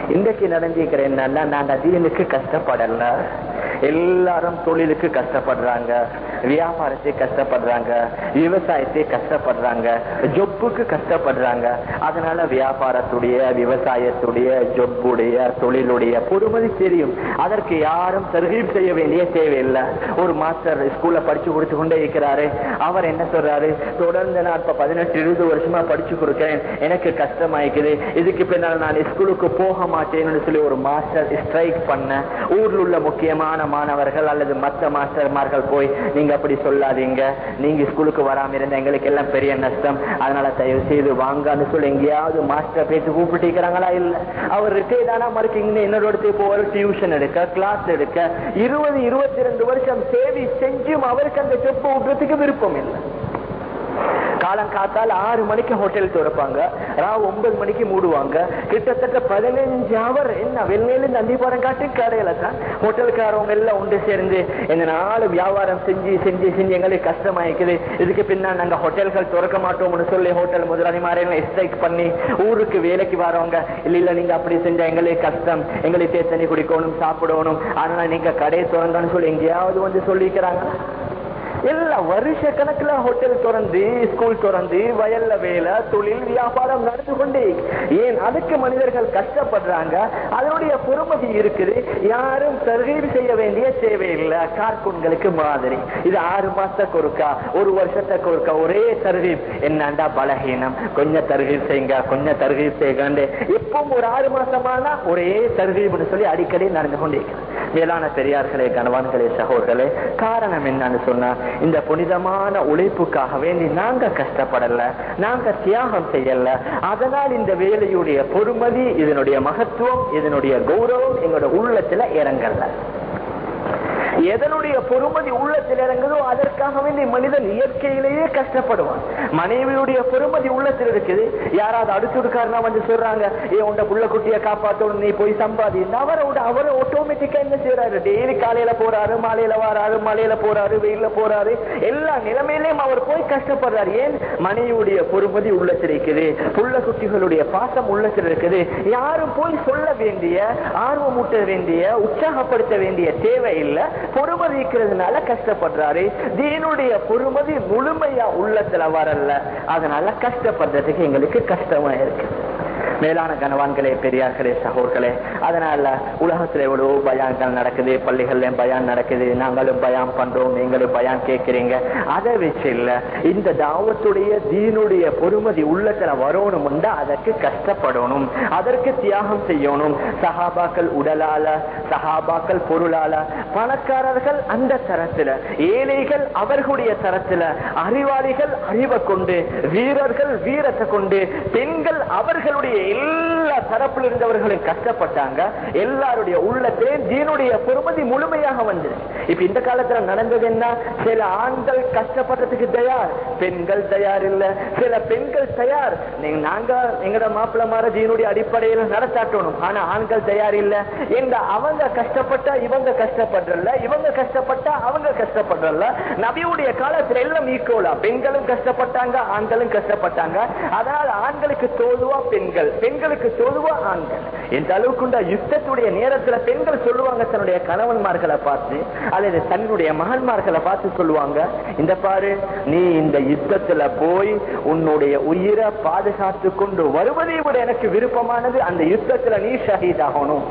இன்றைக்கு நடந்திருக்கிற என்னன்னா நாங்க தீனுக்கு கஷ்டப்படல. எல்லாரும் தொழிலுக்கு கஷ்டப்படுறாங்க வியாபாரத்தை கஷ்டப்படுறாங்க விவசாயத்தை கஷ்டப்படுறாங்க ஜொப்புக்கு கஷ்டப்படுறாங்க. அதனால வியாபாரத்துடைய விவசாயத்துடைய ஜொப்புடைய தொழிலுடைய பொறுமதி தெரியும். அதற்கு யாரும் தர்கீப் செய்ய வேண்டிய தேவையில்லை. ஒரு மாஸ்டர் ஸ்கூல்ல படிச்சு கொடுத்து கொண்டே இருக்கிறாரு. அவர் என்ன சொல்றாரு? தொடர்ந்து நான் இப்ப பதினெட்டு இருபது வருஷமா படிச்சு கொடுக்கிறேன். எனக்கு கஷ்டமாயிக்குது. இதுக்கு பின்னால் நான் ஸ்கூலுக்கு போக மாட்டேன்னு சொல்லி ஒரு மாஸ்டர் ஸ்ட்ரைக் பண்ண ஊர்ல உள்ள முக்கியமான மாணவர்கள் அல்லது மற்ற மாஸ்டர்மார்கள் போய் நீங்க அப்படி சொல்லாதீங்க. நீங்க ஸ்கூலுக்கு வராம இருந்த எங்களுக்கு எல்லாம் பெரிய நஷ்டம். அதனால தயவு செய்து வாங்கன்னு சொல்லி எங்கேயாவது மாஸ்டர் பேசி கூப்பிட்டிருக்கிறாங்களா இல்ல? அவர் ரிட்டையர்ட் ஆனா மறுக்கீங்க என்னோட இடத்துக்கு டியூஷன் எடுக்க கிளாஸ் எடுக்க. இருபது இருபத்தி ரெண்டு வருஷம் சேவை செஞ்சும் அவருக்கு அந்த செப்பு விடுறதுக்கு விருப்பம் இல்லை. காலம் காத்தால் ஆறு மணிக்கு ஹோட்டல் திறப்பாங்க. ராவ் ஒன்பது மணிக்கு மூடுவாங்க. கிட்டத்தட்ட பதினஞ்சு அவர் என்ன வெள்ளையில நந்திபாரம் காட்டி கடையில தான் ஹோட்டலுக்காரவங்க எல்லாம் ஒன்று சேர்ந்து இந்த நாலு வியாபாரம் செஞ்சு செஞ்சு செஞ்சு எங்களுக்கு கஷ்டமாயிக்குது. இதுக்கு பின்னா நாங்க ஹோட்டல்கள் திறக்க மாட்டோம்னு சொல்லி ஹோட்டல் முதலாளி மாதிரி ஸ்ட்ரைக் பண்ணி ஊருக்கு வேலைக்கு வரவங்க. இல்ல இல்ல நீங்க அப்படி செஞ்சா எங்களுக்கு கஷ்டம். எங்களுக்கு தண்ணி குடிக்கணும் சாப்பிடணும். அதனால நீங்க கடையை திறந்தான்னு சொல்லி எங்கேயாவது வந்து சொல்லிக்கிறாங்க எல்லாம் வருஷ கணக்குல ஹோட்டல் திறந்து ஸ்கூல் திறந்து வயல்ல வேலை தொழில் வியாபாரம் நடந்து கொண்டே. ஏன் அதுக்கு மனிதர்கள் கஷ்டப்படுறாங்க? அதனுடைய பொறுமதி இருக்குது. யாரும் தர்கீர் செய்ய வேண்டிய தேவையில்லை. கார்கூன்களுக்கு மாதிரி. இது ஆறு மாசத்துக்கு ஒருக்கா ஒரு வருஷத்துக்கு ஒருக்கா ஒரே தர்கீப் என்னண்டா பலகீனம்? கொஞ்சம் தர்கீப் செய்யுங்க கொஞ்சம் தர்கீப் செய்யுங்க எப்பவும் ஒரு ஆறு மாசமானா ஒரே தர்கீப்னு சொல்லி அடிக்கடி நடந்து கொண்டே மேலான பெரியார்களே கணவான்களே சகோதரர்களே காரணம் என்னன்னு சொன்னா இந்த புனிதமான உழைப்புக்காக வேண்டி நாங்க கஷ்டப்படல நாங்க தியாகம் செய்யல. அதனால் இந்த வேலையுடைய பொறுமதி இதனுடைய மகத்துவம் இதனுடைய கௌரவம் எங்களோட உள்ளத்துல இறங்கல. எதனுடைய பொறுமதி உள்ளத்தில் இறங்குதோ அதற்காக வேண்டிய மனிதன் இயற்கையிலேயே கஷ்டப்படுவான். மனைவியுடைய பொறுமதி உள்ளத்தில் இருக்குது. யாராவது அடுத்துடுக்காரனா வந்து சொல்றாங்க ஏ உண்ட புள்ள குட்டியை காப்பாற்றணும் நீ போய் சம்பாதி. விட அவரை ஆட்டோமேட்டிக்கா என்ன செய்யறாரு டெய்லி காலையில போறாரு மாலையில வராரு மலையில போறாரு வெயில போறாரு. எல்லா நிலைமையிலையும் அவர் போய் கஷ்டப்படுறாரு. ஏன்? மனைவியுடைய பொறுமதி உள்ளத்தில் இருக்குது. புள்ள குட்டிகளுடைய பாசம் உள்ளத்தில் இருக்குது. யாரும் போய் சொல்ல வேண்டிய ஆர்வமூட்ட வேண்டிய உற்சாகப்படுத்த வேண்டிய தேவை இல்லை. பொறுமதிக்கிறதுனால கஷ்டப்படுறாரு. தீனுடைய பொறுமதி முழுமையா உள்ளத்துல வரல. அதனால கஷ்டப்படுறதுக்கு எங்களுக்கு கஷ்டமா இருக்கு. மேலான கனவான்களே பெரியார்களே சகோர்களே அதனால உலகத்துல எவ்வளவு பயான்கள் நடக்குது பள்ளிகள்ல பயான் நடக்குது நாங்களும் பயான் பண்றோம் நீங்களும் பயான் கேட்கிறீங்க. அதை வச்சு இல்ல. இந்த தாவத்துடைய தீனுடைய பொறுமதி உள்ளத்துல வரணும்னா அதற்கு கஷ்டப்படணும் அதற்கு தியாகம் செய்யணும். சஹாபாக்கள் உடலால சஹாபாக்கள் பொருளால பணக்காரர்கள் அந்த தரத்துல ஏழைகள் அவர்களுடைய தரத்துல அறிவாளிகள் அறிவை கொண்டு வீரர்கள் வீரத்தை கொண்டு பெண்கள் அவர்களுடைய எல்லா தரப்பில் இருந்தவர்களும் கஷ்டப்பட்டாங்க. எல்லாருடைய உள்ளத்திலே ஜீனுடைய பெருமதி முழுமையாக வந்தது இப்ப இந்த காலத்துல நடந்தது என்ன? சில ஆண்கள் கஷ்டப்படுறதுக்கு தயார் பெண்கள் தயார் இல்ல. சில பெண்கள் தயார். நாங்க எங்கட மாப்பிள்ள மாற ஜீனுடைய அடிப்படையில் நடத்தாட்டணும். ஆனா ஆண்கள் தயார் இல்ல. இந்த அவங்க கஷ்டப்பட்டா இவங்க கஷ்டப்படுறல இவங்க கஷ்டப்பட்டா அவங்க கஷ்டப்படுறல நபியுடைய காலத்துல எல்லாம் ஈக்குவலா பெண்களும் கஷ்டப்பட்டாங்க ஆண்களும் கஷ்டப்பட்டாங்க. அதனால ஆண்களுக்கு தோதுவா பெண்கள். பெண்களுக்கு சொல்லுவா ஆண்கள் எந்த அளவுக்கு யுத்தத்துடைய நேரத்துல பெண்கள் சொல்லுவாங்க தன்னுடைய கணவன்மார்களை பார்த்து அல்லது தன்னுடைய மகன்மார்களை பார்த்து சொல்லுவாங்க. இந்த பாரு நீ இந்த யுத்தத்துல போய் உன்னுடைய உயிரை பாதுகாத்து கொண்டு வருவதை விட எனக்கு விருப்பமானது அந்த யுத்தத்துல நீ ஷஹீதாகணும்.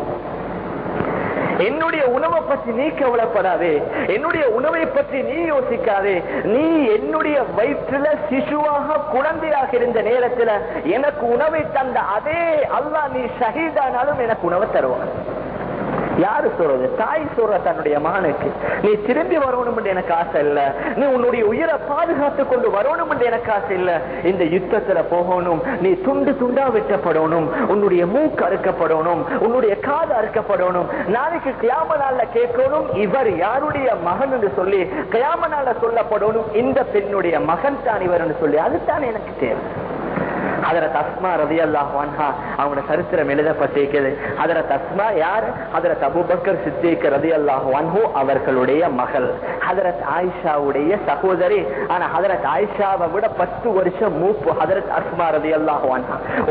என்னுடைய உணவை பற்றி நீ கவலைப்படாதே. என்னுடைய உணவை பற்றி நீ யோசிக்காதே. நீ என்னுடைய வயிற்றுல சிசுவாக குழந்தையாக இருந்த நேரத்துல எனக்கு உணவை தந்த அதே அல்லா நீ ஷஹீதானாலும் எனக்கு உணவை தருவான். யாரு சொல்றது? தாய் சொல்ற தன்னுடைய மகனுக்கு. நீ திரும்பி வரணும் என்று எனக்கு ஆசை இல்ல. நீ உன்னுடைய உயிரை பாதுகாத்து கொண்டு வரணும் என்று எனக்கு ஆசை இல்ல. இந்த யுத்தத்துல போகணும். நீ துண்டு துண்டா வெட்டப்படணும். உன்னுடைய மூக்கு அறுக்கப்படணும். உன்னுடைய காது அறுக்கப்படணும். நாளைக்கு கியாம நாள்ல கேட்கணும் இவர் யாருடைய மகன் என்று சொல்லி கியாம நாள்ல சொல்லப்படணும் இந்த பெண்ணுடைய மகன் தான் இவர் சொல்லி. அதுதான் எனக்கு தேவை. அதர தஸ்மா ரதி அல்லாஹ் அவங்களோட சரித்திரம் எழுதப்பட்டிருக்கிறது. அதர தஸ்மா யார்? ஹதரத் தபுபக்கர் சித்திக் ரவி அல்லாஹான்ஹூ அவர்களுடைய மகள். ஹதரத் ஆயிஷாவுடைய சகோதரி. ஆனா ஹதரத் ஆயிஷாவை விட பத்து வருஷம் மூப்பு ஹதரத் அஸ்மா ரதி அல்லாஹ்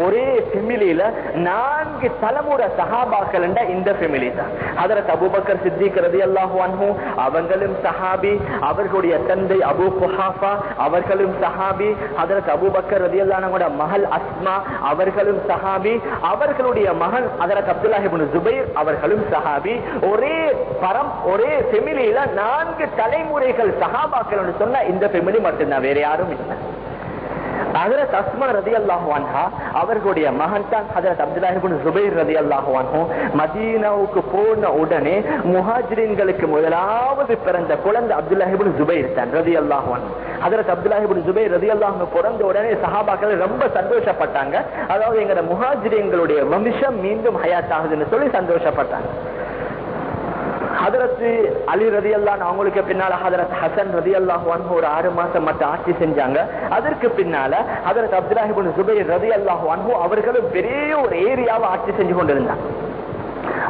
ஒரே ஃபெமிலியில நான்கு தலைமுறை சஹாபாக்கள் இந்த ஃபெமிலி தான். ஹதரத் அபுபக்கர் சித்திக் ரதி அல்லாஹான்ஹூ அவங்களும் சஹாபி. அவர்களுடைய தந்தை அபு குஹாஃபா அவர்களும் சஹாபி. ஹதரத் அபுபக்கர் ரதி அல்லாஹோட மகள் அஸ்மா அவர்களும் சஹாபி அவர்களுடைய மகன் அதற்கு அப்துல்லாஹிபின் ஜுபைர் அவர்களும் சஹாபி. ஒரே பரம் ஒரே ஃபெமிலியில நான்கு தலைமுறைகள் சஹாபாக்கள் சொன்னா இந்த ஃபெமிலி மட்டும்தான் வேற யாரும் இல்லை. ஹதரத் அஸ்மா ரதி அல்லாஹுவான்ஹா அவர்களுடைய மகன் தான் ஹதரத் அப்துல்லாஹிபின் ஜுபைர் ரதி அல்லாஹுவான்ஹோ மதீனாவுக்கு போன உடனே முஹாஜிரின்களுக்கு முதலாவது பிறந்த குழந்தை அப்துல்லாஹிபின் ஜுபைர் தான் ரதி அல்லாஹுவான் ஹதரத் அப்துல்லாஹிபின் ஜுபைர் ரதி அல்லாஹு பிறந்த உடனே சஹாபாக்கள் ரொம்ப சந்தோஷப்பட்டாங்க. அதாவது எங்க முஹாஜிரின்களுடைய வம்சம் மீண்டும் ஹயாத் ஆகுதுன்னு சொல்லி சந்தோஷப்பட்டாங்க. ஹதரத்து அலி ரதி அல்லான் அவங்களுக்கு பின்னால ஹதரத் ஹசன் ரதி அல்லாஹ் ஒரு ஆறு மாசம் மட்டும் ஆட்சி செஞ்சாங்க. அதற்கு பின்னால ஹதரத் அப்துல்லாஹிபின் சுபை ரதி அல்லாஹ் அவர்களும் பெரிய ஒரு ஏரியாவை ஆட்சி செஞ்சு கொண்டிருந்தாங்க.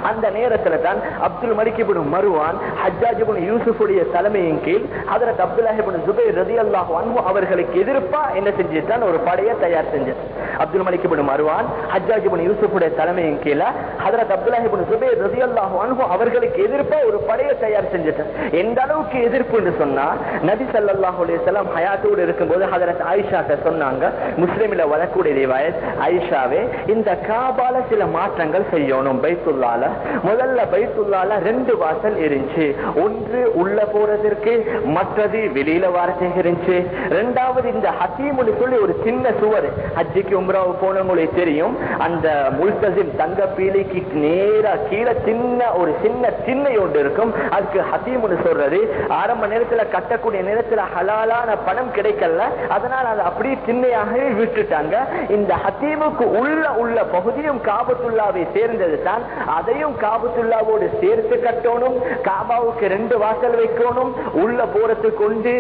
அந்த நேரத்துல தான் அப்துல் மலிக்கிபின் மருவான் ஹஜ்ஜாஜிபின் யூசுஃபுடைய தலைமையின் கீழ் அதற்கு அப்துல்லாஹிபின் ஜுபைர் ரதி அல்லாஹ் அன்பு அவர்களுக்கு எதிர்ப்பா என்ன செஞ்சுட்டான் ஒரு படையை தயார் செஞ்சது. அப்துல் மலிக்கிபின் மருவான் ஹஜ்ஜாஜிபின் யூசுஃபுடைய தலைமையின் கீழ அதற்கு அப்துல்லாஹிபின் ஜுபைர் ரதி அல்லாஹ் அன்பு அவர்களுக்கு எதிர்ப்பா ஒரு படையை தயார் செஞ்சுட்டான் எந்த அளவுக்கு எதிர்ப்பு என்று சொன்னா நபி சல்லாஹ் அலிசல்லாம் ஹயாத்தோடு இருக்கும்போது ஹதரத் ஆயிஷாட்ட சொன்னாங்க முஸ்லீமில் வரக்கூடிய ரிவாயத் ஆயிஷாவே இந்த காபால சில மாற்றங்கள் செய்யணும் பைத்துல்லா. பைத்துல்லால முதல்ல பைத்துல்லால ரெண்டு வாசல் இருந்துச்சு. ஒன்று உள்ள போறதற்கு மற்றது வெளியில வாரத்துக்கு இருந்துச்சு. ரெண்டாவது இந்த ஹசீமுன்னு சொல்லி ஒரு சின்ன சுவர். ஹஜ்ஜிக்கு உம்ராவு போனவங்களுக்கு தெரியும். அந்த முல்தசிம் தங்க பீலிக்கு நேரா கீழே சின்ன ஒரு சின்ன திண்ணை ஒன்று இருக்கும். அதுக்கு ஹசீமுன்னு சொல்றது. ஆரம்ப நேரத்துல கட்டக்கூடிய நேரத்துல ஹலாலான பணம் கிடைக்கல. அதனால் அதை அப்படியே திண்ணையாகவே விட்டுட்டாங்க. இந்த ஹசீமுக்கு உள்ள உள்ள பகுதியும் காபத்துள்ளாவை சேர்ந்தது தான் அதையும் காபத்துல்லாவோடு சேர்த்து கட்டணும் காபாவுக்கு ரெண்டு வாசல் வைக்கணும் உள்ள போறது கொண்டு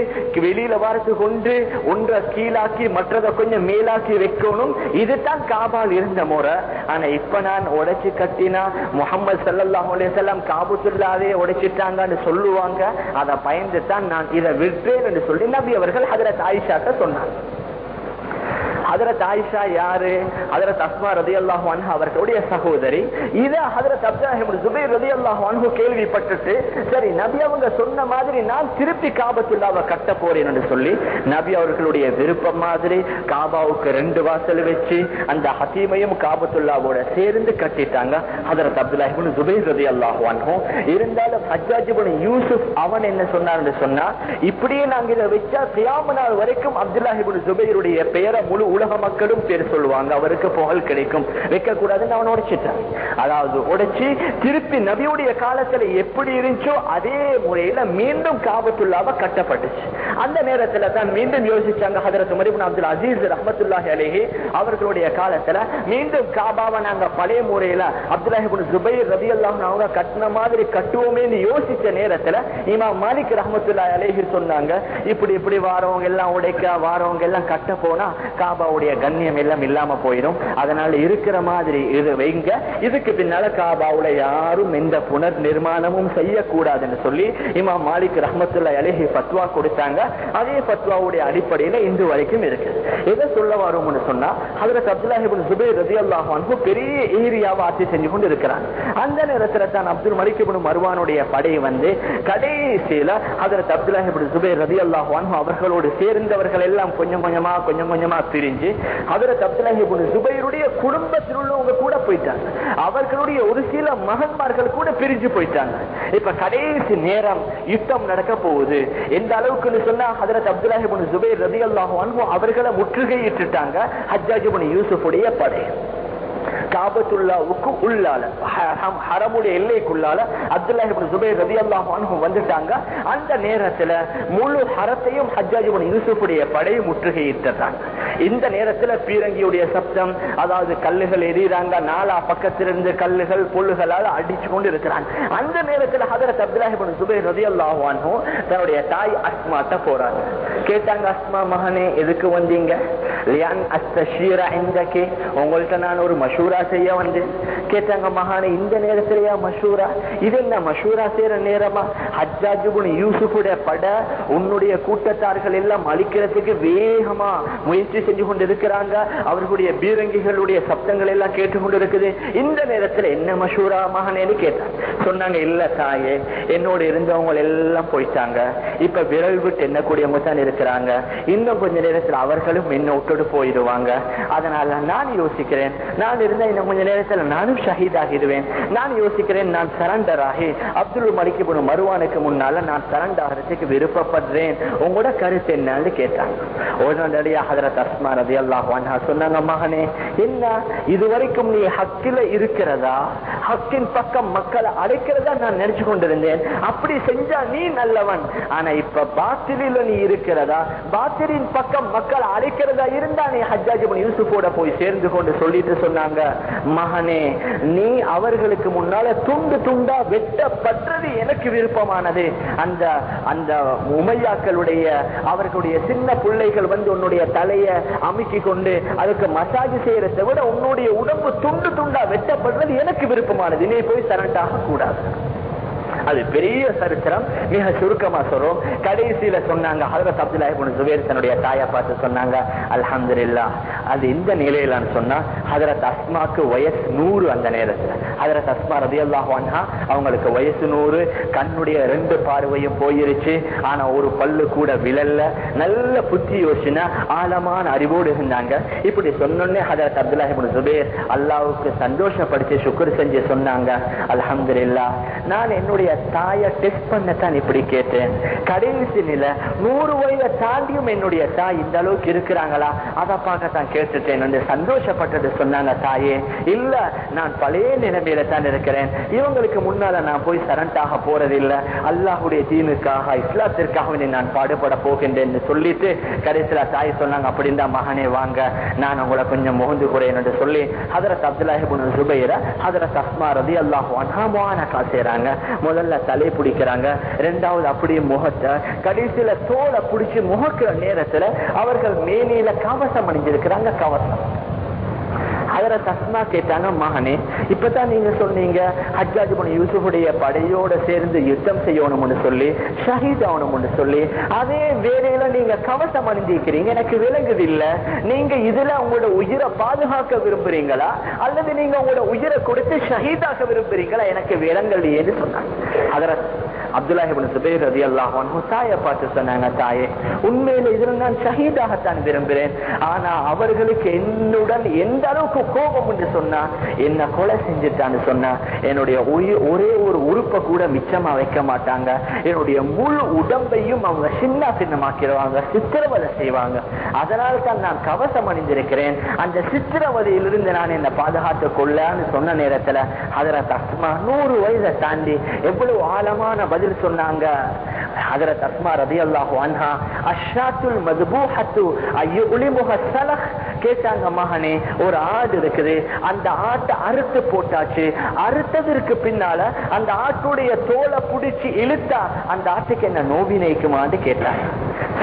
வெளியில வரத்துக்கு கொண்டு ஒன்றை கீழாக்கி மற்றதை கொஞ்சம் மேலாக்கி வைக்கணும். இதுதான் காபால் இருந்த முறை. ஆனா இப்ப நான் உடைச்சு கட்டினா முகமது சல்லாஹ் அலையம் காபத்துல்லாவே உடைச்சிட்டாங்கன்னு சொல்லுவாங்க. அதை பயந்து தான் நான் இதை விட்டேன் என்று சொல்லி நபி அவர்கள் அதில் ஆயிஷாட்ட சொன்னாங்க. ஹதரத் ஆயிஷா யாரு? ஹதரத் அஸ்மா ரதி அல்லாஹ் அன்ஹு அவர்களுடைய சகோதரி. இத ஹதரத் அப்துல்லாஹிம் ஜுபைர் ரதி அல்லாஹு அன்ஹு கேள்விப்பட்டுட்டு சரி நபி அவங்க சொன்ன மாதிரி நான் திருப்பி காபத்துல்லாவை கட்ட போறேன் என்று சொல்லி நபி அவர்களுடைய விருப்பம் மாதிரி காபாவுக்கு ரெண்டு வாசல் வச்சு அந்த ஹசீமையும் காபத்துல்லாவோட சேர்ந்து கட்டிட்டாங்க ஹதரத் அப்துல்லாஹிபின் ஜுபைர் ரதி அல்லாஹு இருந்தாலும் ஹஜ்ஜாஜிபின் யூசுப் அவன் என்ன சொன்னார்னு சொன்னா இப்படியே நாங்க இதை வச்சா கியாம நாள் வரைக்கும் அப்துல்லாஹிபின் ஜுபைருடைய பெயரை முழு உலக மக்களும் பேர் சொல்லுவாங்க. அவருக்கு புகழ் கிடைக்கும். வைக்க கூடாதுன்னு அவன் உடைச்சிட்டான். அதாவது உடைச்சு திருப்பி நபியுடைய காலத்துல எப்படி இருந்துச்சோ அதே முறையில மீண்டும் காபத்துள்ளாவ கட்டப்பட்டுச்சு. அந்த நேரத்துல தான் மீண்டும் யோசிச்சாங்க ஹதரத் மரிபுன் அப்துல் அசீஸ் ரஹமத்துல்லாஹி அலேஹி அவர்களுடைய காலத்துல மீண்டும் காபாவை நாங்க பழைய முறையில அப்துல்லாஹிபின் ஜுபைர் ரதி அல்லாஹ் அவங்க கட்டின மாதிரி கட்டுவோமேன்னு யோசிச்ச நேரத்துல இமா மாலிக் ரஹமத்துல்லாஹி அலேஹி சொன்னாங்க இப்படி இப்படி வாரவங்க எல்லாம் உடைக்க வாரவங்க எல்லாம் கட்ட போனா காபா காபாவுடைய கண்ணியம் எல்லாம் இல்லாம போயிடும் அதனால இருக்கிற மாதிரி இது வைங்க. இதுக்கு பின்னால காபாவுல யாரும் எந்த புனர் நிர்மாணமும் செய்யக்கூடாதுன்னு சொல்லி இமா மாலிக் ரஹமத்துல்லா அலேஹி பத்வா கொடுத்தாங்க. அதே பத்வாவுடைய அடிப்படையில இன்று வரைக்கும் இருக்கு. எதை சொல்ல வரும்னு சொன்னா அதுல அப்துல்லாஹிபின் சுபைர் ரதி அல்லாஹான் பெரிய ஏரியாவை ஆட்சி செஞ்சு கொண்டு இருக்கிறாங்க அந்த நேரத்துல தான் அப்துல் மலிக் மருவானுடைய படை வந்து கடைசியில ஹதரத் அப்துல்லாஹிபின் சுபைர் ரதி அல்லாஹான் அவர்களோடு சேர்ந்தவர்கள் எல்லாம் கொஞ்சம் கொஞ்சமா கொஞ்சம் கொஞ்சமா பிரிஞ்சு ஹதரத் அப்துல்லாஹிபின் சுபைருடைய குடும்பத்தில் உள்ளவங்க கூட போயிட்டாங்க. அவர்களுடைய ஒரு சில மகன்மார்கள் கூட பிரிஞ்சு போயிட்டாங்க. இப்ப கடைசி நேரம் யுத்தம் நடக்க போகுது. எந்த அளவுக்குன்னு சொன்னா ஹதரத் அப்துல்லாஹிபுன் சுபை ரதி அல்லாஹ் அவர்களை முற்றுகையிட்டுட்டாங்க ஹஜ்ஜாஜிபின் யூசுஃபுடைய படை. காபத்துல்லாவுக்கு உள்ளால. ஹரமுடைய எல்லைக்குள்ளால அப்துல்லாஹிபின் சுபை ரதி அல்லாஹானும் வந்துட்டாங்க. அந்த நேரத்துல முழு ஹரத்தையும் ஹஜ்ஜாஜிபின் யூசுஃபுடைய படை முற்றுகையிட்டாங்க இந்த நேரத்துல பீரங்கியுடைய சப்தம் அதாவது கல்லுகள் எரியுறாங்க நாலா பக்கத்திலிருந்து கல்லுகள் பொல்லுகளால் அடிச்சு கொண்டு இருக்கிறாங்க அந்த நேரத்துல ஹதரத் அப்துல்லாஹிபின் சுபை ரதி அல்லாஹானும் தன்னுடைய தாய் அஸ்மாட்ட போறாங்க. கேட்டாங்க அஸ்மா மகனே எதுக்கு வந்தீங்க? லியான் அஸ்தஷீரா இந்தக்கே நான் ஒரு மஷூரா மஷூரா செய்ய வந்தேன் கேட்டாங்க மகானே இந்த நேரத்திலேயா மஷூரா இது என்ன மஷூரா செய்யற நேரமா? ஹஜ்ஜாஜுபுன் யூசுஃபுடைய பட உன்னுடைய கூட்டத்தார்கள் எல்லாம் அழிக்கிறதுக்கு வேகமா முயற்சி செஞ்சு கொண்டு இருக்கிறாங்க அவர்களுடைய பீரங்கிகளுடைய சப்தங்கள் எல்லாம் கேட்டுக்கொண்டு இருக்குது இந்த நேரத்தில் என்ன மஷூரா மகானேன்னு கேட்டாங்க. சொன்னாங்க இல்ல தாயே என்னோட இருந்தவங்க எல்லாம் போயிட்டாங்க. இப்ப விரல் விட்டு எண்ணக்கூடியவங்க தான் இருக்கிறாங்க. இன்னும் கொஞ்ச நேரத்தில் அவர்களும் என்ன விட்டுட்டு போயிடுவாங்க. அதனால நான் யோசிக்கிறேன். நான் இருந்த இன்னும் கொஞ்ச நேரத்துல நானும் ஷஹீத் ஆகிடுவேன். நான் யோசிக்கிறேன் நான் சரண்டர் ஆகி அப்துல் மலிக்கு போன மருவானுக்கு முன்னால நான் சரண்டர் ஆகிறதுக்கு விருப்பப்படுறேன். உங்களோட கருத்து என்னன்னு கேட்டாங்க. உடனடியா ஹதரத் அஸ்மா ரதி அல்லாஹ் சொன்னாங்க மகனே என்ன? இதுவரைக்கும் நீ ஹக்கில இருக்கிறதா? ஹக்கின் பக்கம் மக்களை அழைக்கிறதா நான் நினைச்சு கொண்டிருந்தேன். அப்படி செஞ்சா நீ நல்லவன். ஆனா இப்ப பாத்திரில நீ இருக்கிறதா? பாத்திரின் பக்கம் மக்களை அழைக்கிறதா இருந்தா நீ ஹஜ்ஜாஜிபன் யூசுஃபோட போய் சேர்ந்து கொண்டு சொல்லிட்டு சொன்னாங்க. மகனே நீ அவர்களுக்கு முன்னால துண்டு துண்டா வெட்டப்பட்டது எனக்கு விருப்பமானது. அந்த அந்த உமையாக்களுடைய அவர்களுடைய சின்ன பிள்ளைகள் வந்து உன்னுடைய தலையை அமுக்கி கொண்டு அதுக்கு மசாஜ் செய்யறதை விட உன்னுடைய உடம்பு துண்டு துண்டா வெட்டப்படுறது எனக்கு விருப்பமானது. நீ போய் சரண்டாக கூடாது. அது பெரிய சரித்திரம். மிக சுருக்கமா சொல்றோம். கடைசியில சொன்னாங்க ஹதரத் அப்துல்லாஹிபின் ஜுபேர் தன்னுடைய தாயை பார்த்து சொன்னாங்க அல்ஹம்துலில்லா. அது இந்த நிலையிலான்னு சொன்னா ஹதரத் அஸ்மாக்கு வயசு நூறு அந்த நேரத்துல. ஹதரத் அஸ்மா ரதி அல்லாஹான்ஹா அவங்களுக்கு வயசு நூறு கண்ணுடைய ரெண்டு பார்வையும் போயிருச்சு. ஆனா ஒரு பல்லு கூட விழல்ல நல்ல புத்தி யோசினா ஆழமான அறிவோடு இருந்தாங்க. இப்படி சொன்னோன்னே ஹதரத் அப்துல்லாஹிபின் ஜுபேர் அல்லாவுக்கு சந்தோஷப்படுத்தி சுக்குர் செஞ்சு சொன்னாங்க அல்ஹம்துலில்லா. நான் என்னுடைய தாய டெஸ்ட் பண்ணத்தான் இப்படி கேட்டேன். கடைசி நிலை நூறு வயதை தாண்டியும் என்னுடைய தாய் இந்த அளவுக்கு இருக்கிறாங்களா? அதை பார்க்கத்தான் கேட்டுட்டேன். வந்து சந்தோஷப்பட்டது சொன்னாங்க தாயே. இல்ல நான் பழைய நிலைமையில தான் இருக்கிறேன். இவங்களுக்கு முன்னால நான் போய் சரண்டாக போறதில்லை. அல்லாஹுடைய தீனுக்காக இஸ்லாத்திற்காக நான் பாடுபட போகின்றேன் சொல்லிட்டு கடைசியில தாய் சொன்னாங்க அப்படின்னு மகனே வாங்க. நான் உங்களை கொஞ்சம் முகந்து குறையன் என்று சொல்லி ஹதரத் அப்துல்லாஹிபுன் சுபைர ஹதரத் அஸ்மா ரதி அல்லாஹ் அன்ஹாமான செய்யறாங்க முதல்ல தலை பிடிக்கிறாங்க ரெண்டாவது அப்படியே முகத்தை கடைசியில தோலை பிடிச்சி முகக்கிற நேரத்துல அவர்கள் மேலையில கவசம் அணிஞ்சிருக்கிறாங்க கவசம். அதர தஸ்மா கேட்டாங்க மகனே இப்பதான் நீங்க சொன்னீங்க ஹஜ்ஜாஜ் பண்ண யூசுஃபுடைய படையோட சேர்ந்து யுத்தம் செய்யணும்னு சொல்லி ஷஹீத் ஆகணும்னு சொல்லி அதே வேலையில நீங்க கவசம் அணிஞ்சிருக்கிறீங்க எனக்கு விளங்குது இல்ல. நீங்க இதுல உங்களோட உயிரை பாதுகாக்க விரும்புறீங்களா? அல்லது நீங்க உங்களோட உயிரை கொடுத்து ஷஹீதாக்க விரும்புறீங்களா? எனக்கு விளங்கலையேன்னு சொன்னாங்க. அதர அப்துல்லாஹிபின் சுபைர் ரதி அல்லாஹான் தாயை பார்த்து சொன்னாங்க தாயே உண்மையில நான் ஷஹீதாகத்தான் விரும்புகிறேன். ஆனா அவர்களுக்கு என்னுடன் எந்த அளவுக்கு கோபம் என்று சொன்னா என்ன கொலை செஞ்சுட்டான்னு சொன்னா என்னுடைய ஒரே ஒரு உறுப்பை கூட மிச்சமா வைக்க மாட்டாங்க. என்னுடைய முழு உடம்பையும் அவங்க சின்ன சின்னமாக்கிடுவாங்க சித்திரவதை செய்வாங்க. அதனால தான் நான் கவசம் அணிந்திருக்கிறேன். அந்த சித்திரவதையிலிருந்து நான் என்ன பாதுகாத்து கொள்ளன்னு சொன்ன நேரத்துல அதில் தஸ்மா நூறு வயதை தாண்டி எவ்வளவு ஆழமான பதில் சொன்னாங்க. அதர தஸ்மா ரதி அல்லாஹு அன்ஹா அஷாத்துல் மதுபூஹத்து ஐயோ உளிமுக சலஹ். கேட்டாங்க மகனே ஒரு ஆடு இருக்குது. அந்த ஆட்டை அறுத்து போட்டாச்சு. அறுத்ததற்கு பின்னால அந்த ஆட்டுடைய தோலை புடிச்சு இழுத்தா அந்த ஆட்டுக்கு என்ன நோவி நைக்குமான்னு கேட்டாங்க.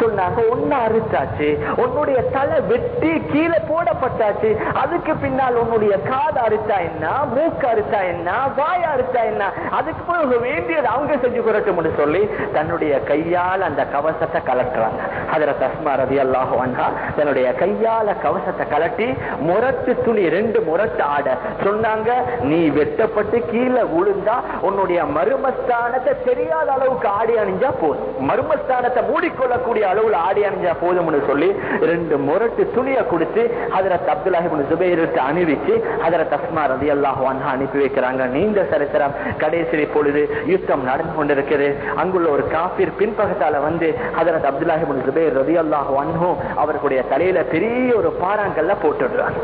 சொன்னாங்க ஒன்னு அறுத்தாச்சு. உன்னுடைய தலை வெட்டி கீழே போடப்பட்டாச்சு. அதுக்கு பின்னால் உன்னுடைய காது அறுத்தா என்ன மூக்கு அறுத்தா என்ன வாய் அறுத்தா என்ன? அதுக்கு பிறகு வேண்டியது அவங்க செஞ்சு கொடுக்கணும்னு சொல்லி தன்னுடைய கையால் அந்த கவசத்தை கலட்டுறாங்க. அதுல தஸ்மா ரதி அல்லாஹு அன்ஹா தன்னுடைய கையால கவசத்தை கலட்டி முரட்டு துணி ரெண்டு முரட்டு ஆட சொன்னாங்க நீ வெட்டப்பட்டு கீழே விழுந்தா உன்னுடைய மருமஸ்தானத்தை தெரியாத அளவுக்கு ஆடி அணிஞ்சா போதும். மருமஸ்தானத்தை மூடிக்கொள்ளக்கூடிய அளவுல ஆடி அணிஞ்சா போதும்னு சொல்லி ரெண்டு முரட்டு துணியை கொடுத்து ஹதரத் அப்துல்லாஹிபின் சுபைருக்கு அணிவிச்சு ஹதரத் தஸ்மா ரதி அல்லாஹு அன்ஹா அனுப்பி வைக்கிறாங்க. நீண்ட சரித்திரம். கடைசி பொழுது யுத்தம் நடந்து கொண்டு கொண்டிருக்கிறது அங்குள்ள ஒரு காபிர் பின்பகத்தால வந்து அதனது அப்துல்லாஹிபின் சுபைர் ரதி அல்லாஹ் அவர்களுடைய தலையில பெரிய ஒரு பாறாங்கல்ல போட்டுடுறாங்க.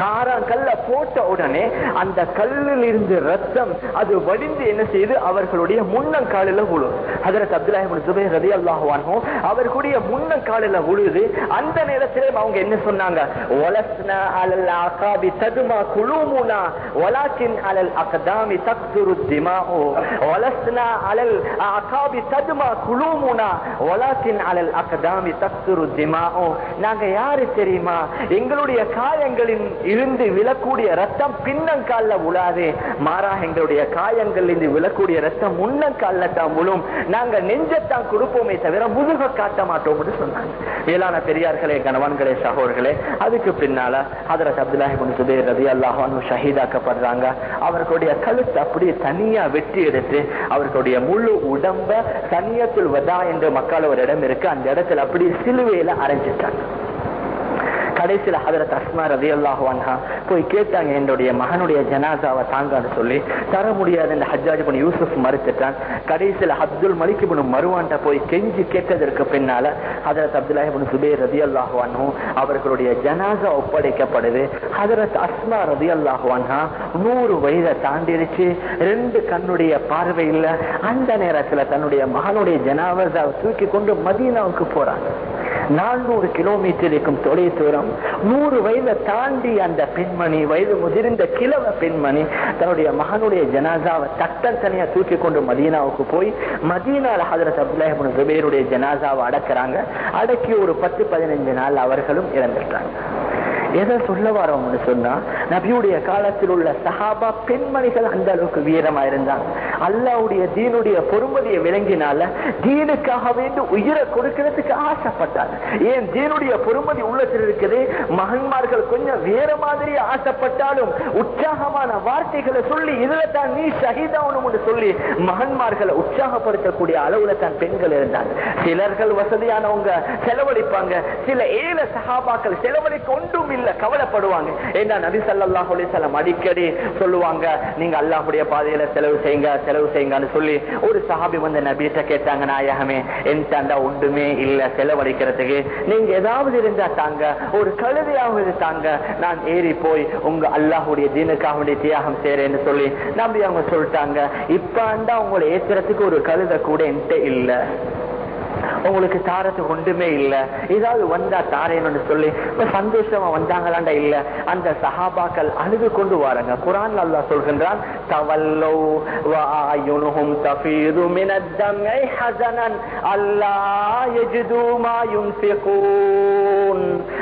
காராங்கல்ல போட்ட உடனே அந்த கல்லில் இருந்து ரத்தம் அது வடிந்து என்ன செய்து அவர்களுடைய முன்னங்காலில் விழும். அதற்கு அப்துல்லாஹிபின் சுபைர் ரதி அல்லாஹுவானோ அவர்களுடைய முன்னங்காலில் விழுது அந்த நேரத்திலே அவங்க என்ன சொன்னாங்க? ஒலஸ்னா அலல் அகாபி ததுமா குழுமுனா ஒலாக்கின் அலல் அகதாமி தக்துரு திமாஹோ ஒலஸ்னா அலல் அகாபி ததுமா குழுமுனா ஒலாக்கின் அலல் அகதாமி தக்துரு திமாஹோ நாங்க யாரு தெரியுமா? எங்களுடைய காயங்களின் இருந்து விழக்கூடிய ரத்தம் பின்னங்கால உழாதே. மாறா எங்களுடைய காயங்கள் இருந்து விழக்கூடிய ரத்தம் முன்னங்கால தான் விழும் நாங்க நெஞ்சத்தான் கொடுப்போமே தவிர முதுக காட்ட மாட்டோம் சொன்னாங்க. ஏழான பெரியார்களே கணவன்களே சகோதர்களே அதுக்கு பின்னால அதர அப்துல்லாஹிபின் சுதே ரவி அல்லாஹான் ஷஹீதாக்கப்படுறாங்க. அவர்களுடைய கழுத்து அப்படியே தனியா வெட்டி எடுத்து அவர்களுடைய முழு உடம்ப தனியத்துள் வதா என்று மக்கள் ஒரு இடம் இருக்கு. அந்த இடத்துல அப்படியே சிலுவையில அரைஞ்சிட்டாங்க. கடைசியில ஹதரத் அஸ்மா ரதி அல்லாஹுவான்ஹா போய் கேட்டாங்க என்னுடைய மகனுடைய ஜனாசாவை தாங்கான்னு சொல்லி. தர முடியாது இந்த ஹஜ்ஜாஜ் பண்ணி யூசுப் மறுத்துட்டான். கடைசியில அப்துல் மலிக் இப்னு மருவான்ட்ட போய் கெஞ்சி கேட்டதற்கு பின்னால ஹதரத் அப்துல்லா இப்னு சுபைர் ரதி அல்லாஹுவானும் அவர்களுடைய ஜனாசா ஒப்படைக்கப்படுது. ஹதரத் அஸ்மா ரதி அல்லாஹுவான்ஹா நூறு வயதை தாண்டிருச்சு. ரெண்டு கண்ணுடைய பார்வையில் அந்த நேரத்துல தன்னுடைய மகனுடைய ஜனாசாவை தூக்கி கொண்டு மதீனாவுக்கு போறாங்க. நானூறு கிலோமீட்டர் இருக்கும் தொலை தூரம் நூறு வயதை தாண்டி அந்த பெண்மணி வயது முதிர்ந்த கிழவ பெண்மணி தன்னுடைய மகனுடைய ஜனாசாவை தட்டன் தனியா தூக்கி கொண்டு மதீனாவுக்கு போய் மதீனால ஹதரத் அப்துல்லாஹிபின் ஜுபேருடைய ஜனாசாவை அடக்குறாங்க. அடக்கி ஒரு பத்து பதினஞ்சு நாள் அவர்களும் இறந்துட்டாங்க. எதை சொல்ல வரோம்னு சொன்னா நபியுடைய காலத்தில் உள்ள சஹாபா பெண்மணிகள் அந்த அளவுக்கு வீரமா இருந்தாங்க. அல்லாவுடைய தீனுடைய பொறுமதியை விளங்கினால தீனுக்காக வேண்டி உயிரை கொடுக்கிறதுக்கு ஆசைப்பட்டாங்க. ஏன் தீனுடைய பொறுமதி உள்ளத்தில் இருக்குது? மகன்மார்கள் கொஞ்சம் வேற மாதிரி ஆசைப்பட்டாலும் உற்சாகமான வார்த்தைகளை சொல்லி இதுல தான் நீ ஷஹீதாகணும்னு சொல்லி மகன்மார்களை உற்சாகப்படுத்தக்கூடிய அளவுல தான் பெண்கள் இருந்தாங்க. சிலர்கள் வசதியானவங்க செலவழிப்பாங்க. சில ஏழை சகாபாக்கள் செலவழிக்க ஒன்றும் இல்லை. கவலைப்படுவாங்க. ஏன்னா நபி சல்லாஹ் அலிசல்லாம் அடிக்கடி சொல்லுவாங்க நீங்க அல்லாஹுடைய பாதையில செலவு செய்யுங்க செலவு செய்யுங்கன்னு சொல்லி ஒரு சஹாபி வந்து நபீட்ட கேட்டாங்க நாயகமே என்கிட்ட ஒன்றுமே இல்ல செலவழிக்கிறதுக்கு. நீங்க ஏதாவது இருந்தா தாங்க ஒரு கழுதையாவது தாங்க. நான் ஏறி போய் உங்க அல்லாஹுடைய தீனுக்காக வேண்டிய தியாகம் செய்யறேன்னு சொல்லி நம்பி அவங்க சொல்லிட்டாங்க. இப்ப உங்களை ஏத்துறதுக்கு ஒரு கழுத கூட என்கிட்ட இல்ல. உங்களுக்கு தாரத்து ஒன்றுமே இல்ல. ஏதாவது வந்தா தாரேன்னு சொல்லி சந்தோஷமா வந்தாங்களாண்டா இல்ல. அந்த சஹாபாக்கள் அழுது கொண்டு வாருங்க. குரான் அல்லா சொல்கின்றான் தவல்லோ வாயுனுஹும் தஃபீது மினத் தம்ஐ அல்லா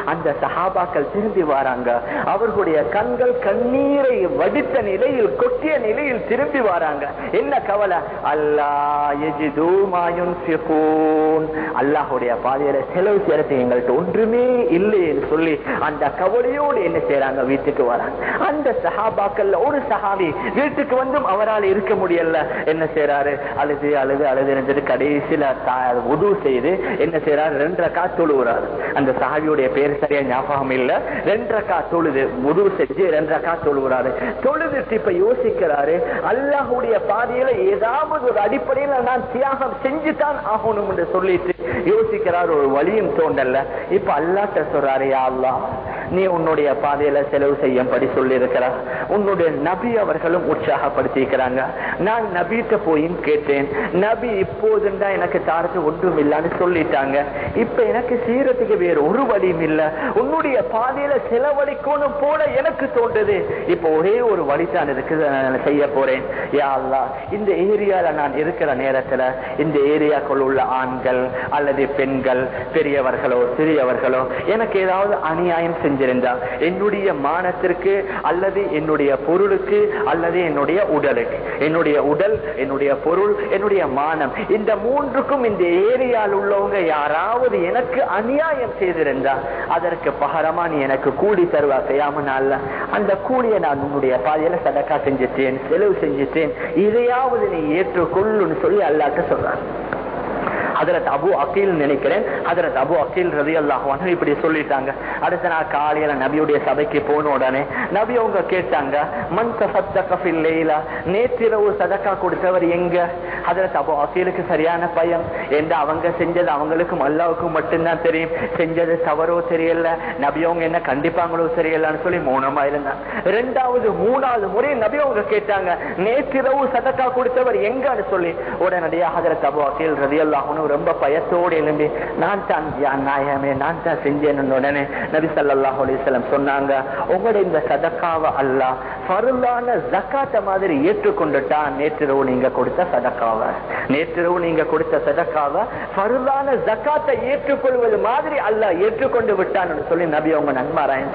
அந்த சஹாபாக்கள் திரும்பி வராங்க. அவர்களுடைய கண்கள் கண்ணீரை வடித்த நிலையில் கொட்டிய நிலையில் திரும்பி வராங்க. என்ன கவலை? அல்லா யஜிது சிகூன் யுன்ஃபிகூன் அல்லாஹுடைய பாதையில செலவு செய்யறது எங்கள்கிட்ட ஒன்றுமே இல்லைன்னு சொல்லி அந்த கவலையோடு என்ன செய்யறாங்க வீட்டுக்கு வராங்க. அந்த சஹாபாக்கள்ல ஒரு சஹாபி வீட்டுக்கு வந்தும் அவரால் இருக்க முடியல. என்ன செய்யறாரு அழுது அழுது அழுது இருந்துட்டு கடைசியில உது செய்து என்ன செய்யறாரு ரெண்டரை கா தொழுகிறாரு அந்த சஹாபியுடைய பேர் சரியா ஞாபகம் இல்ல. ரெண்டரை கா தொழுது உது செஞ்சு ரெண்டரை கா தொழுகிறாரு தொழுதுட்டு இப்ப யோசிக்கிறாரு அல்லாஹுடைய பாதையில ஏதாவது ஒரு அடிப்படையில நான் தியாகம் செஞ்சுதான் ஆகணும் என்று சொல்லிட்டு யோசிக்கிறார் ஒரு வழியும் தோண்டல்ல இப்ப அல்லாட்ட சொல்றாரு அல்லா நீ உன்னுடைய பாதையில செலவு செய்யும்படி சொல்லி இருக்கிறார் உன்னுடைய நபி அவர்களும் உற்சாகப்படுத்திக்கிறாங்க நான் நபிட்ட போயும் கேட்டேன். நபி இப்போதுண்டா எனக்கு தாரத்து ஒன்றும் இல்லைன்னு சொல்லிட்டாங்க. இப்ப எனக்கு சீரத்துக்கு வேற ஒரு வழியும் இல்ல. உன்னுடைய பாதையில செலவழிக்கணும் போல எனக்கு தோன்றது. இப்ப ஒரே ஒரு வழிதான் இருக்குது நான் செய்ய போறேன். யா அல்லா இந்த ஏரியால நான் இருக்கிற நேரத்துல இந்த ஏரியாக்குள் உள்ள ஆண்கள் அல்லது பெண்கள் பெரியவர்களோ சிறியவர்களோ எனக்கு ஏதாவது அநியாயம் செஞ்சிருந்தா என்னுடைய மானத்திற்கு அல்லது என்னுடைய பொருளுக்கு அல்லது என்னுடைய உடலுக்கு. என்னுடைய உடல் என்னுடைய பொருள் என்னுடைய மானம். இந்த மூன்றுக்கும் இந்த ஏரியாவில் உள்ளவங்க யாராவது எனக்கு அநியாயம் செய்திருந்தா அதற்கு பகரமா நீ எனக்கு கூலி தருவா செய்யாம அந்த கூலியை நான் உன்னுடைய பாதையில சதக்கா செஞ்சுட்டேன் செலவு செஞ்சுட்டேன். இதையாவது நீ ஏற்றுக்கொள்ளுன்னு சொல்லி அல்லாட்ட சொல்றான். ஹதரத் அபு அகீல் நினைக்கிறேன். ஹதரத் அபு அகீல் ரதி அல்லாஹ் இப்படி சொல்லிட்டாங்க. அடுத்த நாள் காலையில நபியுடைய சபைக்கு போன உடனே நபி அவங்க கேட்டாங்க மண் சஃபத்தகஃபில்லைலா நேற்றிரவு சதக்கா கொடுத்தவர் எங்க? ஹதரத் அபு அக்கீலுக்கு சரியான பயம். என்று அவங்க செஞ்சது அவங்களுக்கும் அல்லாவுக்கும் மட்டும்தான் தெரியும். செஞ்சது தவறோ தெரியல. நபி அவங்க என்ன கண்டிப்பாங்களோ தெரியலன்னு சொல்லி மௌனமா இருந்தாங்க. ரெண்டாவது மூணாவது முறை நபி அவங்க கேட்டாங்க நேற்றிரவு சதக்கா கொடுத்தவர் எங்கன்னு சொல்லி. உடனடியாக ஹதரத் அபு அகீல் ரதி அல்லாஹ் ரொம்ப பயத்தோடு எழும்பி நான் தான் நாயகமே நான் தான் செஞ்சேன்னு உடனே நபி சல்லாஹ் சொன்னாங்க. உங்களுடைய இந்த சதக்காவை அல்ல பருளான ஜக்காத்த மாதிரி ஏற்றுக்கொண்டுட்டா நேற்றிரவு நீங்க கொடுத்த சதக்காவை. நேற்றிரவு நீங்க கொடுத்த சதக்காவை பருளான ஜக்காத்தை ஏற்றுக்கொள்வது மாதிரி அல்ல ஏற்றுக்கொண்டு விட்டான்னு சொல்லி நபி அவங்க நன்மாராயன்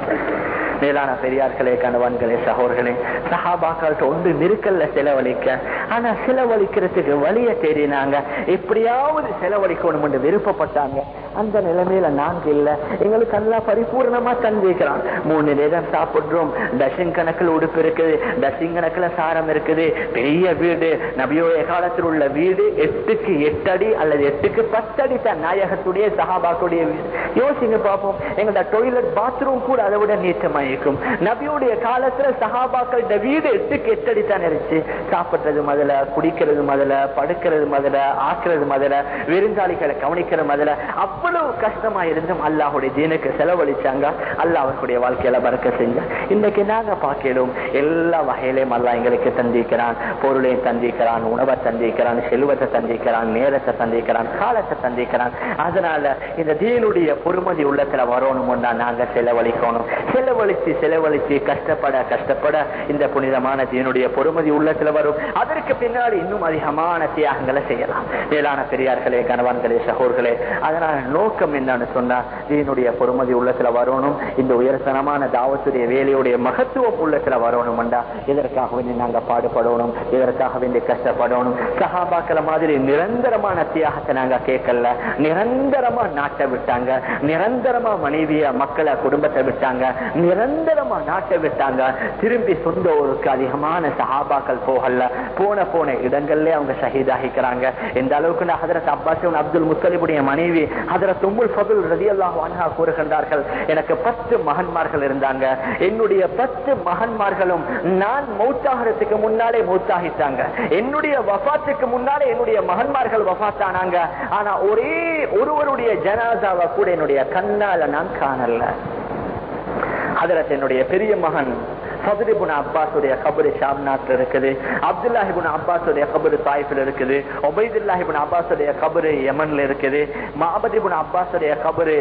மேலான பெரியார்களே கணவன்களே சகோர்களே சஹாபாக்கள்கிட்ட ஒன்று நெருக்கல்ல செலவழிக்க. ஆனா செலவழிக்கிறதுக்கு வழிய தேடினாங்க. எப்படியாவது செலவழிக்கணும் என்று விருப்பப்பட்டாங்க. அந்த நிலைமையில நாங்க இல்ல. எங்களுக்கு நல்லா பரிபூர்ணமா தந்திருக்கிறான் மூணு நேரம் சாப்பிடுறோம். டசின் கணக்கில் உடுப்பு இருக்குது. டசின் கணக்குல சாரம் இருக்குது. பெரிய வீடு. நபியோடைய காலத்தில் உள்ள வீடு எட்டுக்கு எட்டு அடி அல்லது எட்டுக்கு பத்து அடி தான் நாயகத்துடைய சஹாபாக்குடைய வீடு. யோசிங்க பார்ப்போம் எங்களோட டொய்லெட் பாத்ரூம் கூட அதை விட நீச்சமாய் இருக்கும். நபியுடைய காலத்துல சஹாபாக்களோட வீடு எட்டு கெட்டடித்தான் இருந்துச்சு. சாப்பிடுறது முதல்ல குடிக்கிறது முதல்ல படுக்கிறது முதல்ல ஆக்குறது முதல்ல விருந்தாளிகளை கவனிக்கிற முதல்ல. அவ்வளவு கஷ்டமா இருந்தும் அல்லாஹுடைய தீனுக்கு செலவழிச்சாங்க. அல்லா அவர்களுடைய வாழ்க்கையில பறக்க செஞ்ச. இன்னைக்கு நாங்க பார்க்கலும் எல்லா வகையிலையும் அல்லா எங்களுக்கு தந்திக்கிறான் பொருளையும் தந்திக்கிறான் உணவை தந்திக்கிறான் செல்வத்தை தந்திக்கிறான் நேரத்தை தந்திக்கிறான் காலத்தை தந்திக்கிறான் அதனால இந்த தீனுடைய பொறுமதி உள்ளத்துல வரணும்னா நாங்க செலவழிக்கணும். செலவழி செலவழிச்சு செலவழிச்சு கஷ்டப்பட கஷ்டப்பட இந்த புனிதமான தீனுடைய பொறுமதி உள்ளத்துல வரும். அதற்கு பின்னாடி இன்னும் அதிகமான தியாகங்களை செய்யலாம். மேலான பெரியார்களே கணவான்களே சகோர்களே அதனால நோக்கம் என்னன்னு சொன்னா தீனுடைய பொறுமதி உள்ளத்துல வரணும். இந்த உயர்தனமான தாவத்துடைய வேலையுடைய மகத்துவம் உள்ளத்துல வரணும்டா. இதற்காக வேண்டி நாங்க பாடுபடணும். இதற்காக வேண்டி கஷ்டப்படணும். சகாபாக்கள மாதிரி நிரந்தரமான தியாகத்தை நாங்க கேட்கல. நிரந்தரமா நாட்டை விட்டாங்க. நிரந்தரமா மனைவிய மக்களை குடும்பத்தை விட்டாங்க. நிரந்தர நிரந்தரமா நாட்டை விட்டாங்க. திரும்பி சொந்த ஊருக்கு அதிகமான சஹாபாக்கள் போகல. போன போன இடங்கள்ல அவங்க ஷஹீதாகிக்கிறாங்க. எந்த அளவுக்கு ஹதரத் அப்பாஸ் அப்துல் முத்தலிபுடைய மனைவி ஹதரத் உம்முல் ஃபதுல் ரதி அன்ஹா கூறுகின்றார்கள். எனக்கு பத்து மகன்மார்கள் இருந்தாங்க. என்னுடைய பத்து மகன்மார்களும் நான் மௌத்தாகிறதுக்கு முன்னாலே மௌத்தாகிட்டாங்க. என்னுடைய வஃபாத்துக்கு முன்னாலே என்னுடைய மகன்மார்கள் வஃபாத்தானாங்க. ஆனா ஒரே ஒருவருடைய ஜனாதாவை கூட என்னுடைய கண்ணால நான் காணல. அதில் என்னுடைய பெரிய மகன் ஃபதுலிபுன் அப்பாஸுடைய கபரு ஷாம்நாத்ல இருக்குது. அப்துல்லாஹிபுன் அப்பாஸுடைய கபரு தாய்ஃபில் இருக்குது. ஒபைதுல்லாஹிபுன் அப்பாஸுடைய கபரு யமன்ல இருக்குது. மாபதிபுன் அப்பாஸுடைய கபரு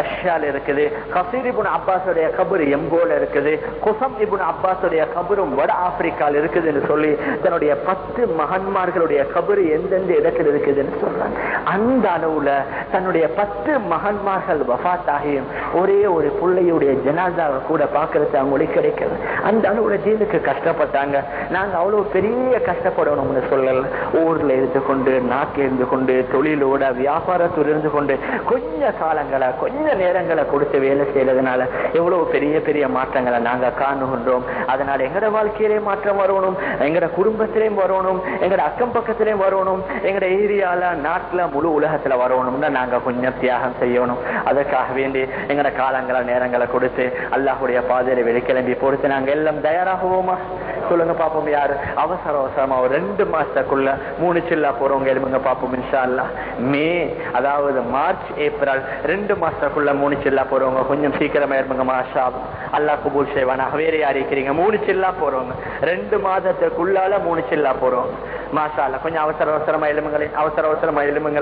ரஷ்யால இருக்குது. கசீரிபுன் அப்பாஸுடைய கபரு எம்போல இருக்குது. குசம் இபுன் அப்பாஸுடைய கபரும் வட ஆப்பிரிக்கால இருக்குதுன்னு சொல்லி தன்னுடைய பத்து மகன்மார்களுடைய கபரு எந்தெந்த இடத்துல இருக்குதுன்னு சொல்றாங்க. அந்த அளவுல தன்னுடைய பத்து மகன்மார்கள் வஃபாத்தாகியும் ஒரே ஒரு பிள்ளையுடைய ஜனாதாவை கூட பாக்குறது அவங்களுக்கு கிடைக்கல. அந்த அளவுல ஜீனுக்கு கஷ்டப்பட்டாங்க. நாங்க அவ்வளவு பெரிய கஷ்டப்படணும்னு சொல்லல. ஊர்ல இருந்து கொண்டு நாட்டில் இருந்து கொண்டு தொழிலோட வியாபாரத்தில் இருந்து கொண்டு கொஞ்ச காலங்களை கொஞ்ச நேரங்களை கொடுத்து வேலை செய்யறதுனால எவ்வளவு பெரிய பெரிய மாற்றங்களை நாங்க காணுகின்றோம். அதனால எங்கட வாழ்க்கையிலே மாற்றம் வரணும் எங்கட குடும்பத்திலையும் வரணும் எங்கட அக்கம் பக்கத்திலையும் வரணும் எங்கட ஏரியால நாட்டுல முழு உலகத்துல வரணும்னா நாங்க கொஞ்சம் தியாகம் செய்யணும். அதற்காக வேண்டி எங்கட காலங்களை நேரங்களை கொடுத்து அல்லாஹுடைய பாதையில வெளிக்கிளம்பி பொறுத்து நாங்கள் எல்லாம் தயாராகுவோமா? சொல்லுங்க பார்ப்போம் யாரு? அவசர அவசரமா ஒரு ரெண்டு மாசத்துக்குள்ள மூணு சில்லா போறவங்க எழுப்புங்க பாப்போம் இன்ஷா அல்லாஹ் மே அதாவது மார்ச் ஏப்ரல் ரெண்டு மாசத்துக்குள்ள மூணு சில்லா போறவங்க கொஞ்சம் சீக்கிரமா இருப்பங்க மாஷா அல்லாஹ் குபூல் செய்வானா? வேற யார் இருக்கிறீங்க? மூணு சில்லா போறவங்க. ரெண்டு மாதத்துக்குள்ளால மூணு சில்லா போறோம் மாஷா கொஞ்சம் அவசர அவசரமா எலும்புங்களேன் அவசர அவசரமா எலும்புங்க